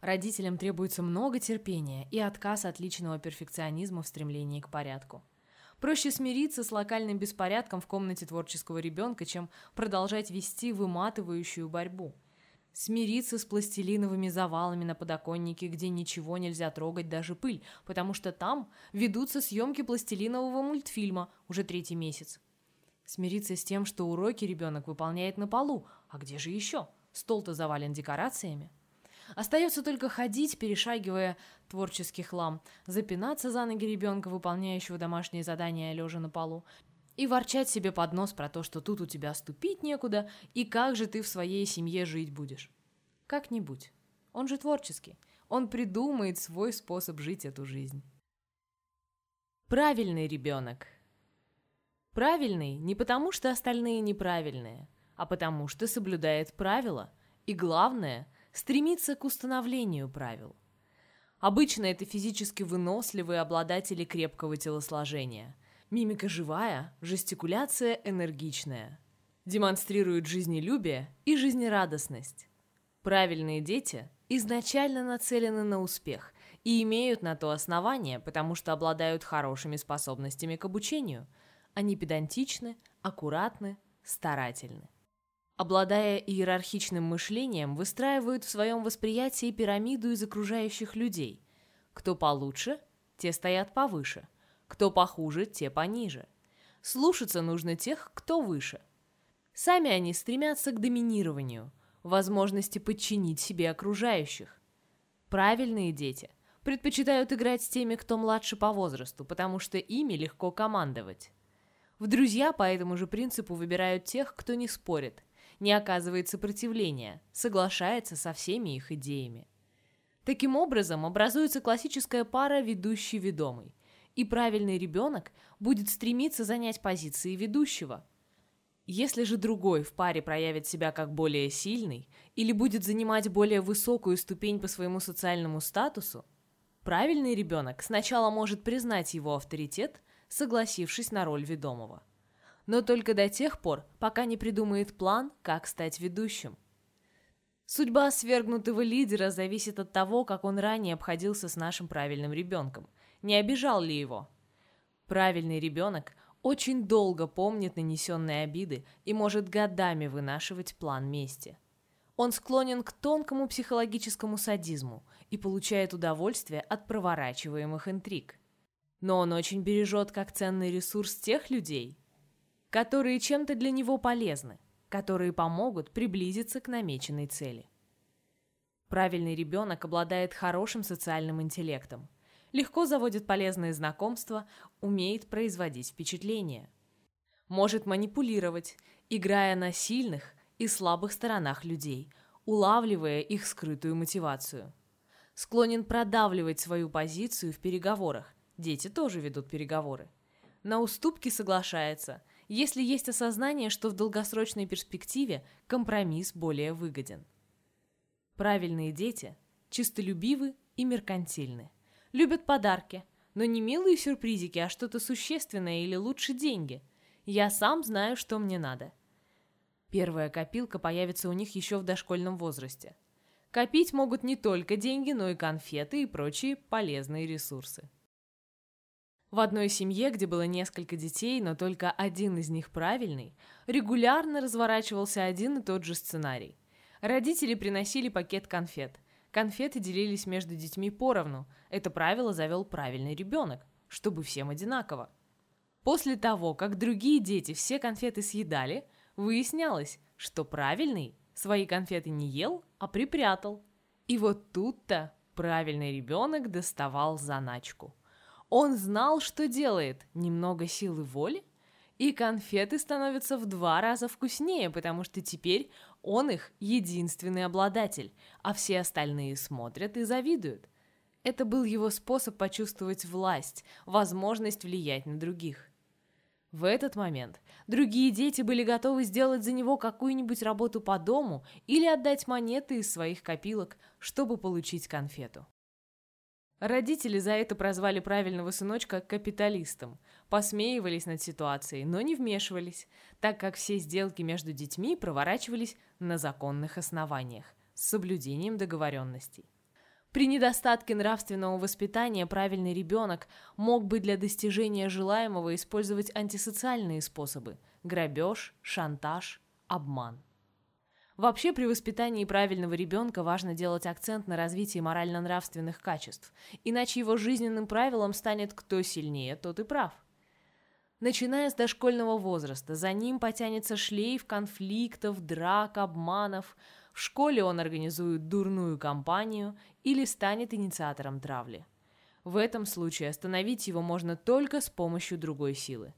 Родителям требуется много терпения и отказ от личного перфекционизма в стремлении к порядку. Проще смириться с локальным беспорядком в комнате творческого ребенка, чем продолжать вести выматывающую борьбу – смириться с пластилиновыми завалами на подоконнике, где ничего нельзя трогать, даже пыль, потому что там ведутся съемки пластилинового мультфильма уже третий месяц. Смириться с тем, что уроки ребенок выполняет на полу, а где же еще? Стол-то завален декорациями. Остается только ходить, перешагивая творческий хлам, запинаться за ноги ребенка, выполняющего домашние задания лежа на полу, и ворчать себе под нос про то, что тут у тебя ступить некуда, и как же ты в своей семье жить будешь. Как-нибудь. Он же творческий. Он придумает свой способ жить эту жизнь. Правильный ребенок. Правильный не потому, что остальные неправильные, а потому что соблюдает правила. И главное, стремится к установлению правил. Обычно это физически выносливые обладатели крепкого телосложения – Мимика живая, жестикуляция энергичная. Демонстрируют жизнелюбие и жизнерадостность. Правильные дети изначально нацелены на успех и имеют на то основание, потому что обладают хорошими способностями к обучению. Они педантичны, аккуратны, старательны. Обладая иерархичным мышлением, выстраивают в своем восприятии пирамиду из окружающих людей. Кто получше, те стоят повыше – кто похуже, те пониже. Слушаться нужно тех, кто выше. Сами они стремятся к доминированию, возможности подчинить себе окружающих. Правильные дети предпочитают играть с теми, кто младше по возрасту, потому что ими легко командовать. В друзья по этому же принципу выбирают тех, кто не спорит, не оказывает сопротивления, соглашается со всеми их идеями. Таким образом, образуется классическая пара ведущий-ведомый и правильный ребенок будет стремиться занять позиции ведущего. Если же другой в паре проявит себя как более сильный или будет занимать более высокую ступень по своему социальному статусу, правильный ребенок сначала может признать его авторитет, согласившись на роль ведомого. Но только до тех пор, пока не придумает план, как стать ведущим. Судьба свергнутого лидера зависит от того, как он ранее обходился с нашим правильным ребенком – не обижал ли его. Правильный ребенок очень долго помнит нанесенные обиды и может годами вынашивать план мести. Он склонен к тонкому психологическому садизму и получает удовольствие от проворачиваемых интриг. Но он очень бережет как ценный ресурс тех людей, которые чем-то для него полезны, которые помогут приблизиться к намеченной цели. Правильный ребенок обладает хорошим социальным интеллектом – легко заводит полезные знакомства, умеет производить впечатление. Может манипулировать, играя на сильных и слабых сторонах людей, улавливая их скрытую мотивацию. Склонен продавливать свою позицию в переговорах. Дети тоже ведут переговоры. На уступки соглашается, если есть осознание, что в долгосрочной перспективе компромисс более выгоден. Правильные дети чистолюбивы и меркантильны. Любят подарки, но не милые сюрпризики, а что-то существенное или лучше деньги. Я сам знаю, что мне надо. Первая копилка появится у них еще в дошкольном возрасте. Копить могут не только деньги, но и конфеты и прочие полезные ресурсы. В одной семье, где было несколько детей, но только один из них правильный, регулярно разворачивался один и тот же сценарий. Родители приносили пакет конфет. Конфеты делились между детьми поровну. Это правило завел правильный ребенок, чтобы всем одинаково. После того, как другие дети все конфеты съедали, выяснялось, что правильный свои конфеты не ел, а припрятал. И вот тут-то правильный ребенок доставал заначку. Он знал, что делает, немного силы воли, и конфеты становятся в два раза вкуснее, потому что теперь он их единственный обладатель, а все остальные смотрят и завидуют. Это был его способ почувствовать власть, возможность влиять на других. В этот момент другие дети были готовы сделать за него какую-нибудь работу по дому или отдать монеты из своих копилок, чтобы получить конфету. Родители за это прозвали правильного сыночка капиталистом, посмеивались над ситуацией, но не вмешивались, так как все сделки между детьми проворачивались на законных основаниях, с соблюдением договоренностей. При недостатке нравственного воспитания правильный ребенок мог бы для достижения желаемого использовать антисоциальные способы – грабеж, шантаж, обман. Вообще при воспитании правильного ребенка важно делать акцент на развитии морально-нравственных качеств, иначе его жизненным правилом станет «кто сильнее, тот и прав». Начиная с дошкольного возраста, за ним потянется шлейф конфликтов, драк, обманов – в школе он организует дурную компанию или станет инициатором травли. В этом случае остановить его можно только с помощью другой силы.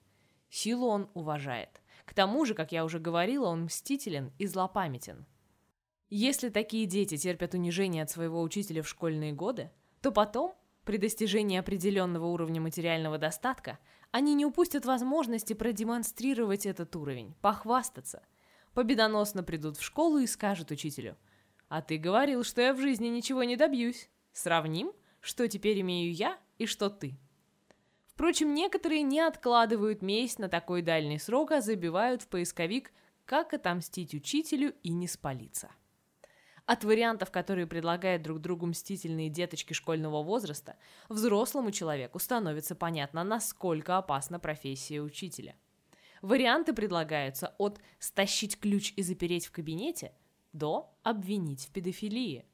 Силу он уважает. К тому же, как я уже говорила, он мстителен и злопамятен. Если такие дети терпят унижение от своего учителя в школьные годы, то потом, при достижении определенного уровня материального достатка, они не упустят возможности продемонстрировать этот уровень, похвастаться – победоносно придут в школу и скажут учителю. «А ты говорил, что я в жизни ничего не добьюсь. Сравним, что теперь имею я и что ты». Впрочем, некоторые не откладывают месть на такой дальний срок, а забивают в поисковик «Как отомстить учителю и не спалиться». От вариантов, которые предлагают друг другу мстительные деточки школьного возраста, взрослому человеку становится понятно, насколько опасна профессия учителя – Варианты предлагаются от «стащить ключ и запереть в кабинете» до «обвинить в педофилии».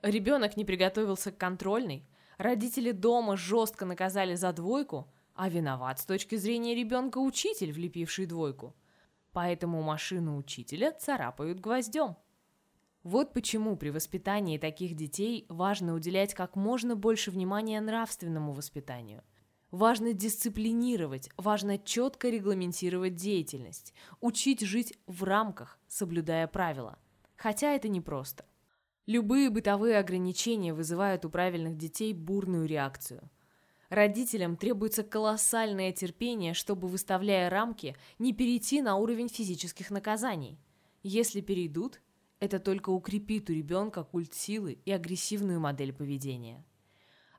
Ребенок не приготовился к контрольной, родители дома жестко наказали за двойку, а виноват с точки зрения ребенка учитель, влепивший двойку. Поэтому машину учителя царапают гвоздем. Вот почему при воспитании таких детей важно уделять как можно больше внимания нравственному воспитанию – Важно дисциплинировать, важно четко регламентировать деятельность, учить жить в рамках, соблюдая правила. Хотя это непросто. Любые бытовые ограничения вызывают у правильных детей бурную реакцию. Родителям требуется колоссальное терпение, чтобы, выставляя рамки, не перейти на уровень физических наказаний. Если перейдут, это только укрепит у ребенка культ силы и агрессивную модель поведения.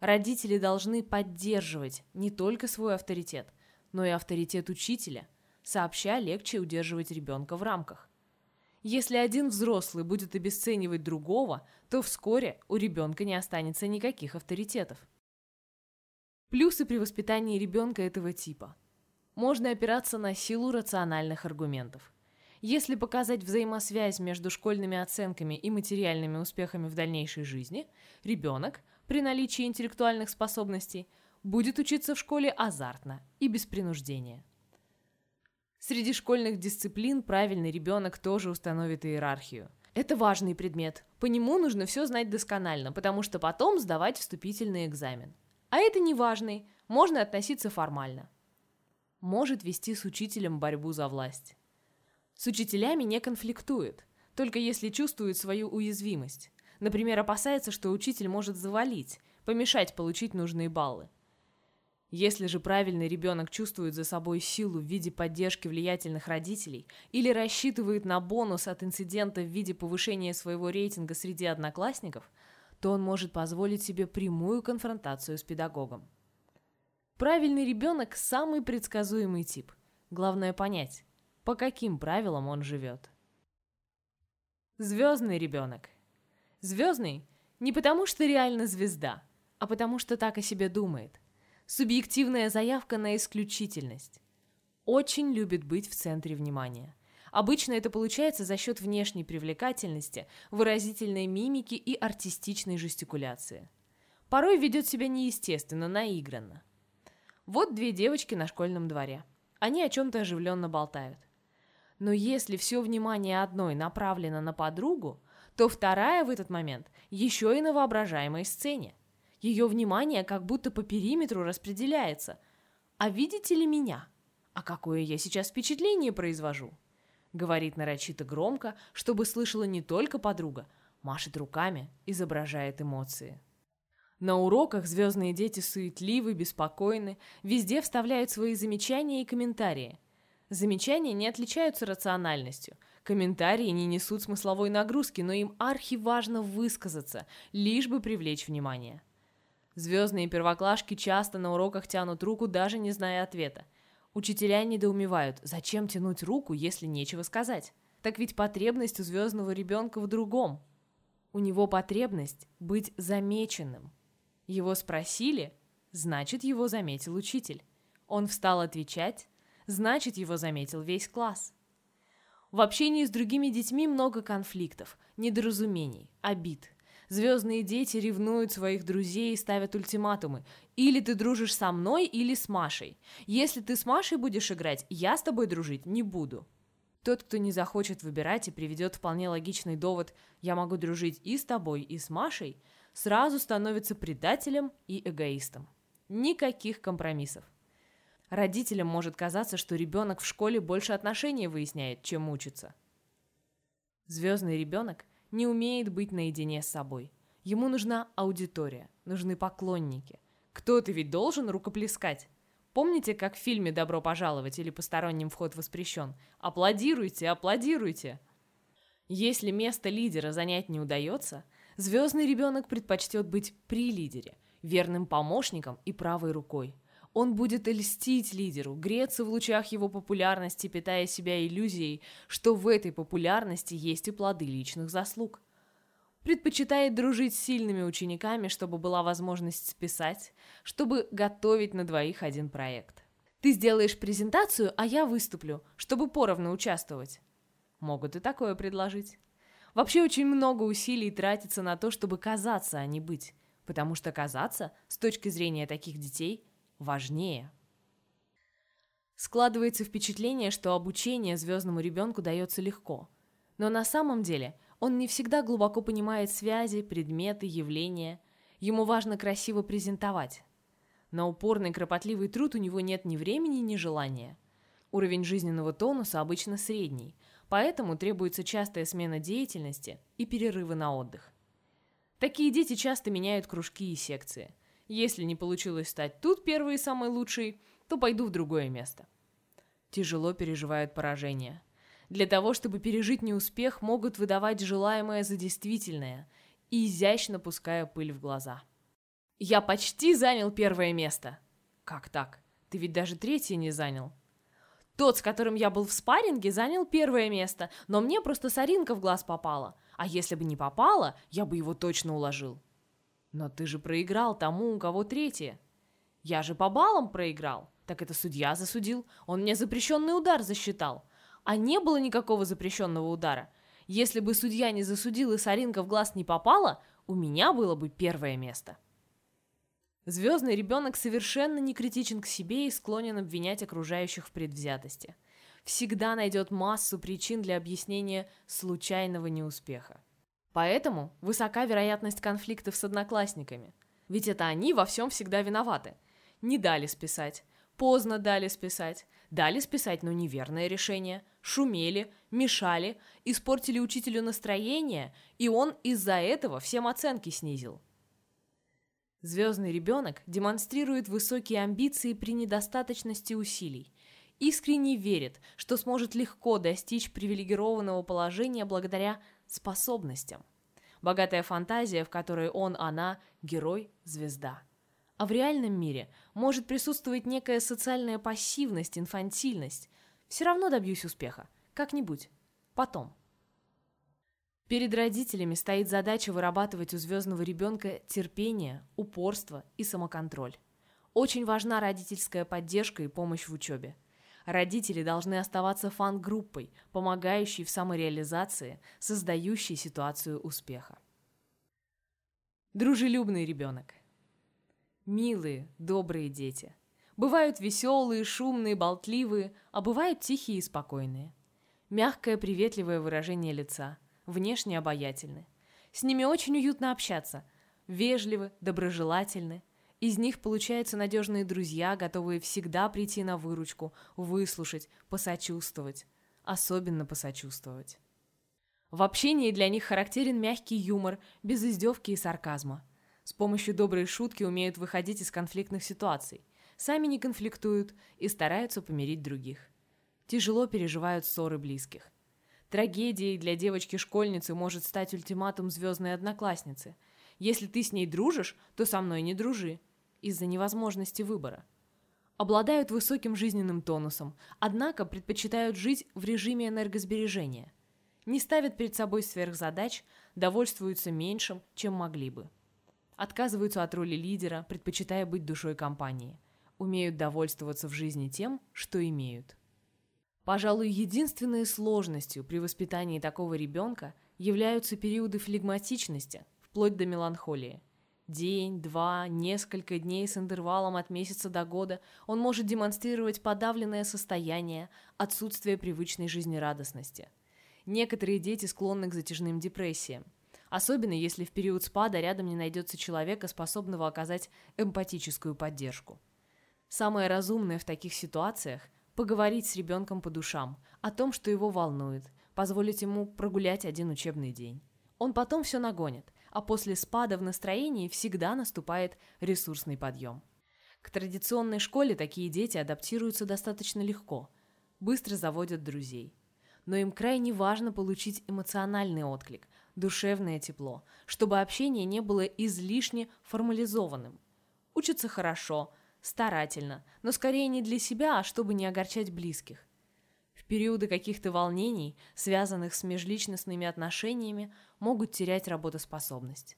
Родители должны поддерживать не только свой авторитет, но и авторитет учителя. Сообща легче удерживать ребенка в рамках. Если один взрослый будет обесценивать другого, то вскоре у ребенка не останется никаких авторитетов. Плюсы при воспитании ребенка этого типа. Можно опираться на силу рациональных аргументов. Если показать взаимосвязь между школьными оценками и материальными успехами в дальнейшей жизни, ребенок – при наличии интеллектуальных способностей, будет учиться в школе азартно и без принуждения. Среди школьных дисциплин правильный ребенок тоже установит иерархию. Это важный предмет. По нему нужно все знать досконально, потому что потом сдавать вступительный экзамен. А это не важный, можно относиться формально. Может вести с учителем борьбу за власть. С учителями не конфликтует, только если чувствует свою уязвимость. Например, опасается, что учитель может завалить, помешать получить нужные баллы. Если же правильный ребенок чувствует за собой силу в виде поддержки влиятельных родителей или рассчитывает на бонус от инцидента в виде повышения своего рейтинга среди одноклассников, то он может позволить себе прямую конфронтацию с педагогом. Правильный ребенок – самый предсказуемый тип. Главное понять, по каким правилам он живет. Звездный ребенок. Звездный не потому, что реально звезда, а потому, что так о себе думает. Субъективная заявка на исключительность. Очень любит быть в центре внимания. Обычно это получается за счет внешней привлекательности, выразительной мимики и артистичной жестикуляции. Порой ведет себя неестественно, наигранно. Вот две девочки на школьном дворе. Они о чем-то оживленно болтают. Но если все внимание одной направлено на подругу, то вторая в этот момент еще и на воображаемой сцене. Ее внимание как будто по периметру распределяется. «А видите ли меня? А какое я сейчас впечатление произвожу?» Говорит нарочито громко, чтобы слышала не только подруга, машет руками, изображает эмоции. На уроках звездные дети суетливы, беспокойны, везде вставляют свои замечания и комментарии. Замечания не отличаются рациональностью. Комментарии не несут смысловой нагрузки, но им архиважно высказаться, лишь бы привлечь внимание. Звездные первоклашки часто на уроках тянут руку, даже не зная ответа. Учителя недоумевают, зачем тянуть руку, если нечего сказать. Так ведь потребность у звездного ребенка в другом. У него потребность быть замеченным. Его спросили, значит, его заметил учитель. Он встал отвечать, значит, его заметил весь класс. В общении с другими детьми много конфликтов, недоразумений, обид. Звездные дети ревнуют своих друзей и ставят ультиматумы. Или ты дружишь со мной, или с Машей. Если ты с Машей будешь играть, я с тобой дружить не буду. Тот, кто не захочет выбирать и приведет вполне логичный довод «я могу дружить и с тобой, и с Машей», сразу становится предателем и эгоистом. Никаких компромиссов. Родителям может казаться, что ребенок в школе больше отношений выясняет, чем учится. Звездный ребенок не умеет быть наедине с собой. Ему нужна аудитория, нужны поклонники. Кто-то ведь должен рукоплескать. Помните, как в фильме «Добро пожаловать» или «Посторонним вход воспрещен»? Аплодируйте, аплодируйте! Если место лидера занять не удается, звездный ребенок предпочтет быть при лидере, верным помощником и правой рукой. Он будет льстить лидеру, греться в лучах его популярности, питая себя иллюзией, что в этой популярности есть и плоды личных заслуг. Предпочитает дружить с сильными учениками, чтобы была возможность списать, чтобы готовить на двоих один проект. Ты сделаешь презентацию, а я выступлю, чтобы поровну участвовать. Могут и такое предложить. Вообще очень много усилий тратится на то, чтобы казаться, а не быть. Потому что казаться, с точки зрения таких детей, важнее. Складывается впечатление, что обучение звездному ребенку дается легко. Но на самом деле он не всегда глубоко понимает связи, предметы, явления. Ему важно красиво презентовать. На упорный кропотливый труд у него нет ни времени, ни желания. Уровень жизненного тонуса обычно средний, поэтому требуется частая смена деятельности и перерывы на отдых. Такие дети часто меняют кружки и секции – если не получилось стать тут первый и самый лучший, то пойду в другое место. Тяжело переживают поражение. Для того, чтобы пережить неуспех, могут выдавать желаемое за действительное и изящно пуская пыль в глаза. «Я почти занял первое место!» «Как так? Ты ведь даже третье не занял!» Тот, с которым я был в спарринге, занял первое место, но мне просто соринка в глаз попала. А если бы не попала, я бы его точно уложил. Но ты же проиграл тому, у кого третье. Я же по баллам проиграл. Так это судья засудил. Он мне запрещенный удар засчитал. А не было никакого запрещенного удара. Если бы судья не засудил и соринка в глаз не попала, у меня было бы первое место. Звездный ребенок совершенно не критичен к себе и склонен обвинять окружающих в предвзятости. Всегда найдет массу причин для объяснения случайного неуспеха. Поэтому высока вероятность конфликтов с одноклассниками. Ведь это они во всем всегда виноваты. Не дали списать, поздно дали списать, дали списать, но неверное решение, шумели, мешали, испортили учителю настроение, и он из-за этого всем оценки снизил. Звездный ребенок демонстрирует высокие амбиции при недостаточности усилий, искренне верит, что сможет легко достичь привилегированного положения благодаря способностям. Богатая фантазия, в которой он, она, герой, звезда. А в реальном мире может присутствовать некая социальная пассивность, инфантильность. Все равно добьюсь успеха. Как-нибудь. Потом. Перед родителями стоит задача вырабатывать у звездного ребенка терпение, упорство и самоконтроль. Очень важна родительская поддержка и помощь в учебе. Родители должны оставаться фан-группой, помогающей в самореализации, создающей ситуацию успеха. Дружелюбный ребенок. Милые, добрые дети. Бывают веселые, шумные, болтливые, а бывают тихие и спокойные. Мягкое, приветливое выражение лица, внешне обаятельны. С ними очень уютно общаться, вежливы, доброжелательны – из них получаются надежные друзья, готовые всегда прийти на выручку, выслушать, посочувствовать. Особенно посочувствовать. В общении для них характерен мягкий юмор, без издевки и сарказма. С помощью доброй шутки умеют выходить из конфликтных ситуаций. Сами не конфликтуют и стараются помирить других. Тяжело переживают ссоры близких. Трагедией для девочки-школьницы может стать ультиматум звездной одноклассницы. Если ты с ней дружишь, то со мной не дружи из-за невозможности выбора. Обладают высоким жизненным тонусом, однако предпочитают жить в режиме энергосбережения. Не ставят перед собой сверхзадач, довольствуются меньшим, чем могли бы. Отказываются от роли лидера, предпочитая быть душой компании. Умеют довольствоваться в жизни тем, что имеют. Пожалуй, единственной сложностью при воспитании такого ребенка являются периоды флегматичности, вплоть до меланхолии – День, два, несколько дней с интервалом от месяца до года он может демонстрировать подавленное состояние, отсутствие привычной жизнерадостности. Некоторые дети склонны к затяжным депрессиям, особенно если в период спада рядом не найдется человека, способного оказать эмпатическую поддержку. Самое разумное в таких ситуациях – поговорить с ребенком по душам, о том, что его волнует, позволить ему прогулять один учебный день. Он потом все нагонит – а после спада в настроении всегда наступает ресурсный подъем. К традиционной школе такие дети адаптируются достаточно легко, быстро заводят друзей. Но им крайне важно получить эмоциональный отклик, душевное тепло, чтобы общение не было излишне формализованным. Учатся хорошо, старательно, но скорее не для себя, а чтобы не огорчать близких. Периоды каких-то волнений, связанных с межличностными отношениями, могут терять работоспособность.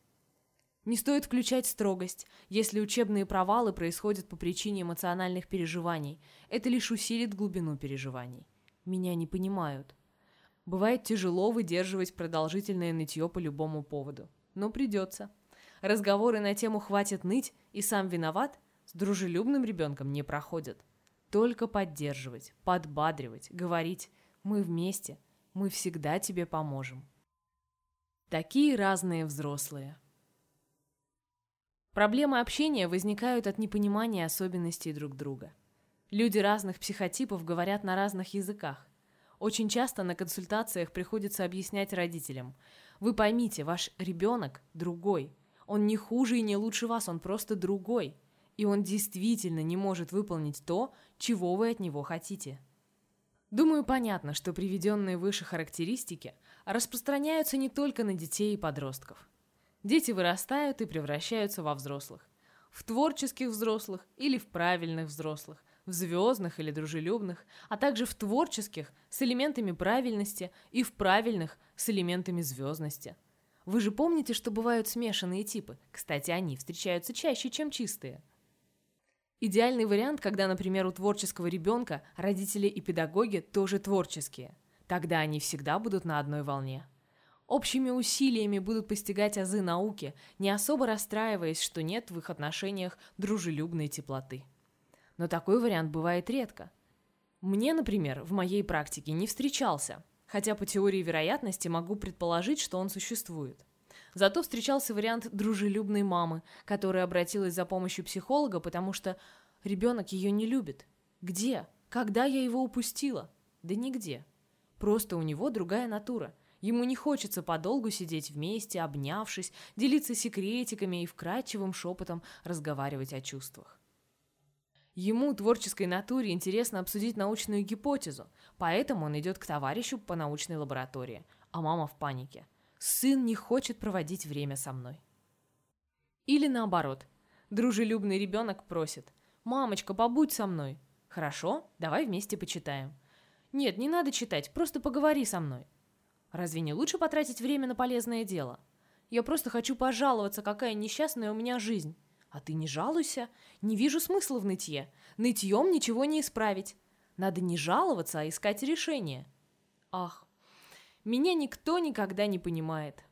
Не стоит включать строгость, если учебные провалы происходят по причине эмоциональных переживаний. Это лишь усилит глубину переживаний. Меня не понимают. Бывает тяжело выдерживать продолжительное нытье по любому поводу. Но придется. Разговоры на тему «хватит ныть» и «сам виноват» с дружелюбным ребенком не проходят. Только поддерживать, подбадривать, говорить «мы вместе, мы всегда тебе поможем». Такие разные взрослые. Проблемы общения возникают от непонимания особенностей друг друга. Люди разных психотипов говорят на разных языках. Очень часто на консультациях приходится объяснять родителям. Вы поймите, ваш ребенок другой. Он не хуже и не лучше вас, он просто другой и он действительно не может выполнить то, чего вы от него хотите. Думаю, понятно, что приведенные выше характеристики распространяются не только на детей и подростков. Дети вырастают и превращаются во взрослых. В творческих взрослых или в правильных взрослых, в звездных или дружелюбных, а также в творческих с элементами правильности и в правильных с элементами звездности. Вы же помните, что бывают смешанные типы? Кстати, они встречаются чаще, чем чистые – Идеальный вариант, когда, например, у творческого ребенка родители и педагоги тоже творческие. Тогда они всегда будут на одной волне. Общими усилиями будут постигать азы науки, не особо расстраиваясь, что нет в их отношениях дружелюбной теплоты. Но такой вариант бывает редко. Мне, например, в моей практике не встречался, хотя по теории вероятности могу предположить, что он существует. Зато встречался вариант дружелюбной мамы, которая обратилась за помощью психолога, потому что ребенок ее не любит. Где? Когда я его упустила? Да нигде. Просто у него другая натура. Ему не хочется подолгу сидеть вместе, обнявшись, делиться секретиками и вкрадчивым шепотом разговаривать о чувствах. Ему, творческой натуре, интересно обсудить научную гипотезу, поэтому он идет к товарищу по научной лаборатории, а мама в панике. Сын не хочет проводить время со мной. Или наоборот. Дружелюбный ребенок просит. «Мамочка, побудь со мной». «Хорошо, давай вместе почитаем». «Нет, не надо читать, просто поговори со мной». Разве не лучше потратить время на полезное дело? Я просто хочу пожаловаться, какая несчастная у меня жизнь. А ты не жалуйся. Не вижу смысла в нытье. Нытьем ничего не исправить. Надо не жаловаться, а искать решение. Ах, меня никто никогда не понимает.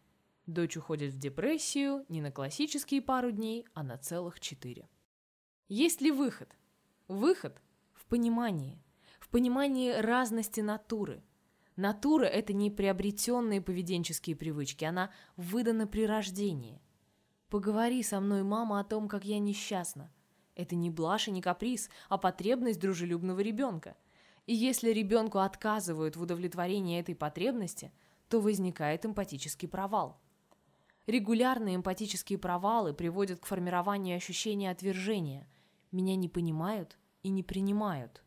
Дочь уходит в депрессию не на классические пару дней, а на целых четыре. Есть ли выход? Выход в понимании. В понимании разности натуры – Натура – это не приобретенные поведенческие привычки, она выдана при рождении. Поговори со мной, мама, о том, как я несчастна. Это не блажь и не каприз, а потребность дружелюбного ребенка. И если ребенку отказывают в удовлетворении этой потребности, то возникает эмпатический провал. Регулярные эмпатические провалы приводят к формированию ощущения отвержения. Меня не понимают и не принимают.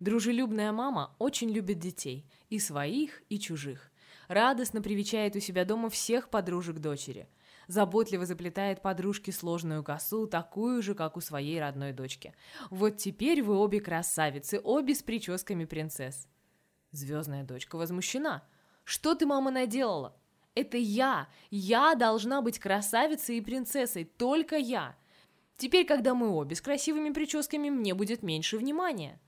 Дружелюбная мама очень любит детей, и своих, и чужих. Радостно привечает у себя дома всех подружек дочери. Заботливо заплетает подружке сложную косу, такую же, как у своей родной дочки. Вот теперь вы обе красавицы, обе с прическами принцесс. Звездная дочка возмущена. «Что ты, мама, наделала? Это я! Я должна быть красавицей и принцессой, только я! Теперь, когда мы обе с красивыми прическами, мне будет меньше внимания!»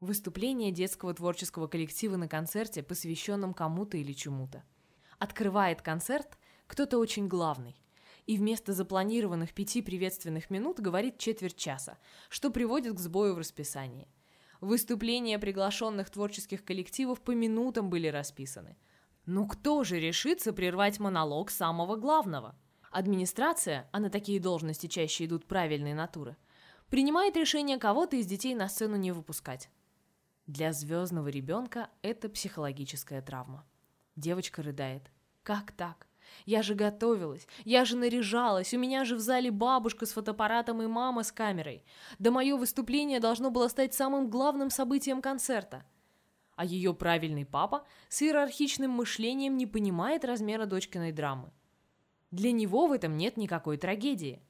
Выступление детского творческого коллектива на концерте, посвященном кому-то или чему-то. Открывает концерт кто-то очень главный. И вместо запланированных пяти приветственных минут говорит четверть часа, что приводит к сбою в расписании. Выступления приглашенных творческих коллективов по минутам были расписаны. Ну кто же решится прервать монолог самого главного? Администрация, а на такие должности чаще идут правильные натуры, принимает решение кого-то из детей на сцену не выпускать. Для звездного ребенка это психологическая травма. Девочка рыдает. Как так? Я же готовилась, я же наряжалась, у меня же в зале бабушка с фотоаппаратом и мама с камерой. Да мое выступление должно было стать самым главным событием концерта. А ее правильный папа с иерархичным мышлением не понимает размера дочкиной драмы. Для него в этом нет никакой трагедии.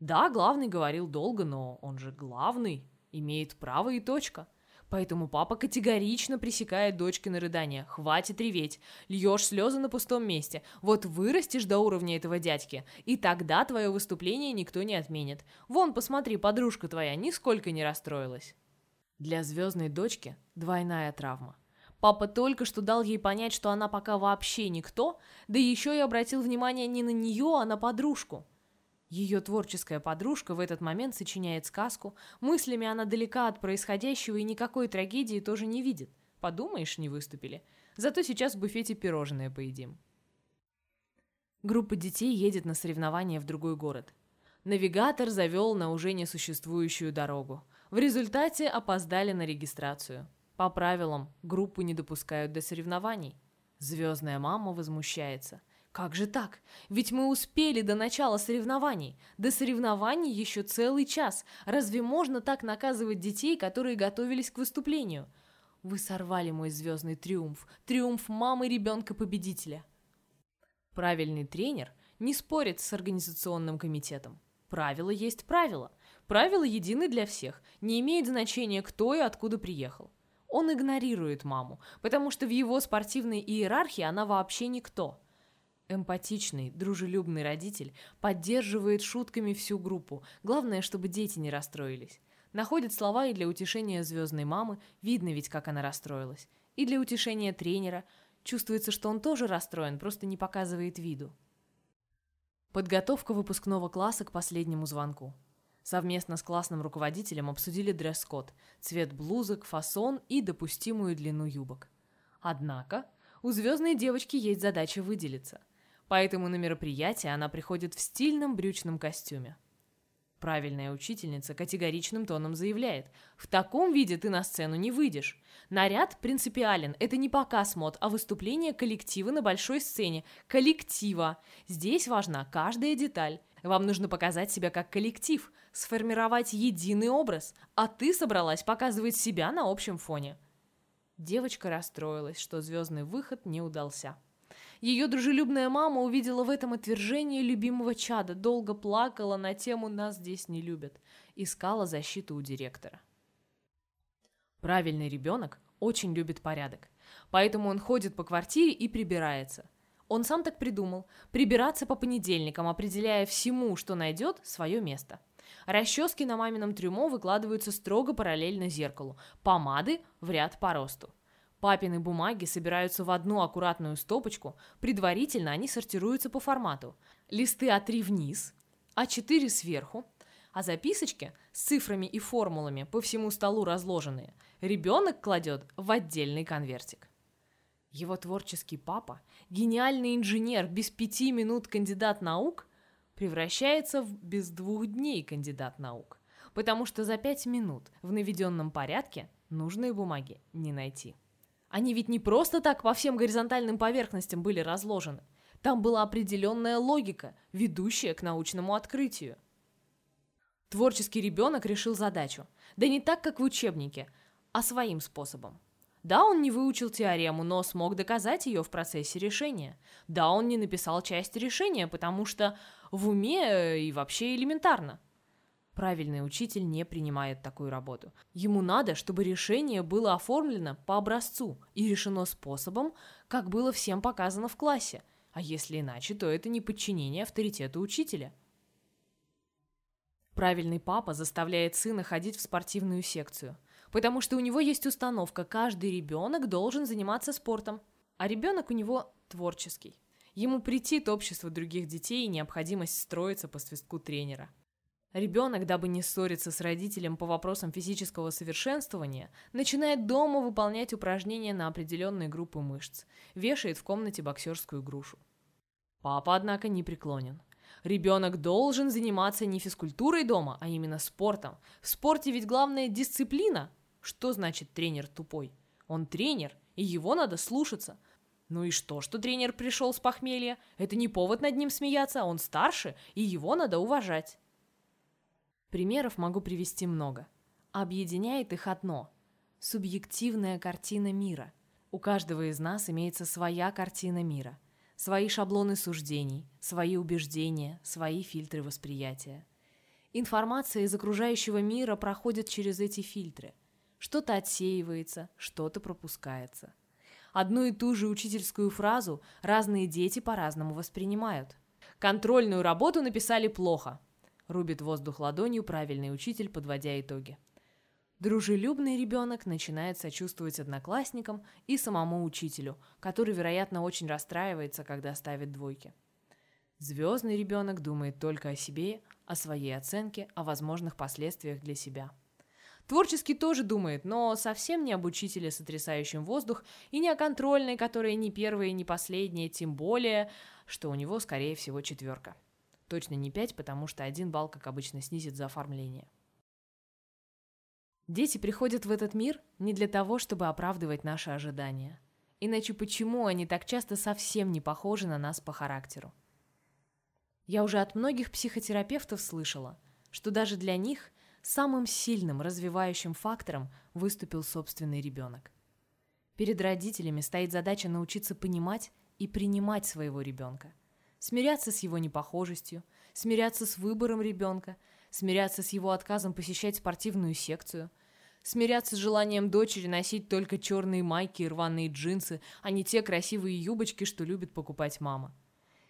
Да, главный говорил долго, но он же главный, имеет право и точка – Поэтому папа категорично пресекает дочкины рыдания. «Хватит реветь. Льешь слезы на пустом месте. Вот вырастешь до уровня этого дядьки, и тогда твое выступление никто не отменит. Вон, посмотри, подружка твоя нисколько не расстроилась». Для звездной дочки двойная травма. Папа только что дал ей понять, что она пока вообще никто, да еще и обратил внимание не на нее, а на подружку. Ее творческая подружка в этот момент сочиняет сказку, мыслями она далека от происходящего и никакой трагедии тоже не видит. Подумаешь, не выступили. Зато сейчас в буфете пирожное поедим. Группа детей едет на соревнования в другой город. Навигатор завел на уже несуществующую дорогу. В результате опоздали на регистрацию. По правилам, группу не допускают до соревнований. Звездная мама возмущается – как же так? Ведь мы успели до начала соревнований. До соревнований еще целый час. Разве можно так наказывать детей, которые готовились к выступлению? Вы сорвали мой звездный триумф. Триумф мамы ребенка-победителя. Правильный тренер не спорит с организационным комитетом. Правила есть правила. Правила едины для всех. Не имеет значения, кто и откуда приехал. Он игнорирует маму, потому что в его спортивной иерархии она вообще никто – Эмпатичный, дружелюбный родитель поддерживает шутками всю группу. Главное, чтобы дети не расстроились. Находит слова и для утешения звездной мамы, видно ведь, как она расстроилась. И для утешения тренера. Чувствуется, что он тоже расстроен, просто не показывает виду. Подготовка выпускного класса к последнему звонку. Совместно с классным руководителем обсудили дресс-код, цвет блузок, фасон и допустимую длину юбок. Однако у звездной девочки есть задача выделиться – поэтому на мероприятие она приходит в стильном брючном костюме. Правильная учительница категоричным тоном заявляет, в таком виде ты на сцену не выйдешь. Наряд принципиален, это не показ мод, а выступление коллектива на большой сцене. Коллектива. Здесь важна каждая деталь. Вам нужно показать себя как коллектив, сформировать единый образ, а ты собралась показывать себя на общем фоне. Девочка расстроилась, что звездный выход не удался. Ее дружелюбная мама увидела в этом отвержение любимого чада, долго плакала на тему «нас здесь не любят», искала защиту у директора. Правильный ребенок очень любит порядок, поэтому он ходит по квартире и прибирается. Он сам так придумал – прибираться по понедельникам, определяя всему, что найдет, свое место. Расчески на мамином трюмо выкладываются строго параллельно зеркалу, помады в ряд по росту. Папины бумаги собираются в одну аккуратную стопочку, предварительно они сортируются по формату. Листы А3 вниз, А4 сверху, а записочки с цифрами и формулами по всему столу разложенные ребенок кладет в отдельный конвертик. Его творческий папа, гениальный инженер, без пяти минут кандидат наук, превращается в без двух дней кандидат наук, потому что за пять минут в наведенном порядке нужные бумаги не найти. Они ведь не просто так по всем горизонтальным поверхностям были разложены. Там была определенная логика, ведущая к научному открытию. Творческий ребенок решил задачу. Да не так, как в учебнике, а своим способом. Да, он не выучил теорему, но смог доказать ее в процессе решения. Да, он не написал часть решения, потому что в уме и вообще элементарно. Правильный учитель не принимает такую работу. Ему надо, чтобы решение было оформлено по образцу и решено способом, как было всем показано в классе. А если иначе, то это не подчинение авторитету учителя. Правильный папа заставляет сына ходить в спортивную секцию, потому что у него есть установка, каждый ребенок должен заниматься спортом, а ребенок у него творческий. Ему претит общество других детей и необходимость строиться по свистку тренера – Ребенок, дабы не ссориться с родителем по вопросам физического совершенствования, начинает дома выполнять упражнения на определенные группы мышц, вешает в комнате боксерскую грушу. Папа, однако, не преклонен. Ребенок должен заниматься не физкультурой дома, а именно спортом. В спорте ведь главная дисциплина. Что значит тренер тупой? Он тренер, и его надо слушаться. Ну и что, что тренер пришел с похмелья? Это не повод над ним смеяться, он старше, и его надо уважать. Примеров могу привести много. Объединяет их одно – субъективная картина мира. У каждого из нас имеется своя картина мира, свои шаблоны суждений, свои убеждения, свои фильтры восприятия. Информация из окружающего мира проходит через эти фильтры. Что-то отсеивается, что-то пропускается. Одну и ту же учительскую фразу разные дети по-разному воспринимают. Контрольную работу написали плохо, Рубит воздух ладонью правильный учитель, подводя итоги. Дружелюбный ребенок начинает сочувствовать одноклассникам и самому учителю, который, вероятно, очень расстраивается, когда ставит двойки. Звездный ребенок думает только о себе, о своей оценке, о возможных последствиях для себя. Творческий тоже думает, но совсем не об учителе, сотрясающем воздух, и не о контрольной, которая не первая и не последняя, тем более, что у него, скорее всего, четверка. Точно не 5, потому что один балл, как обычно, снизит за оформление. Дети приходят в этот мир не для того, чтобы оправдывать наши ожидания. Иначе почему они так часто совсем не похожи на нас по характеру? Я уже от многих психотерапевтов слышала, что даже для них самым сильным развивающим фактором выступил собственный ребенок. Перед родителями стоит задача научиться понимать и принимать своего ребенка смиряться с его непохожестью, смиряться с выбором ребенка, смиряться с его отказом посещать спортивную секцию, смиряться с желанием дочери носить только черные майки и рваные джинсы, а не те красивые юбочки, что любит покупать мама.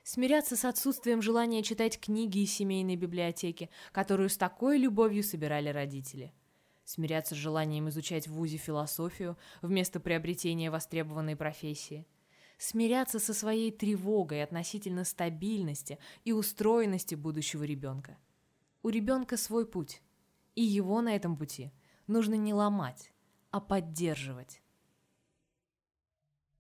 Смиряться с отсутствием желания читать книги из семейной библиотеки, которую с такой любовью собирали родители. Смиряться с желанием изучать в ВУЗе философию вместо приобретения востребованной профессии – смиряться со своей тревогой относительно стабильности и устроенности будущего ребенка. У ребенка свой путь, и его на этом пути нужно не ломать, а поддерживать.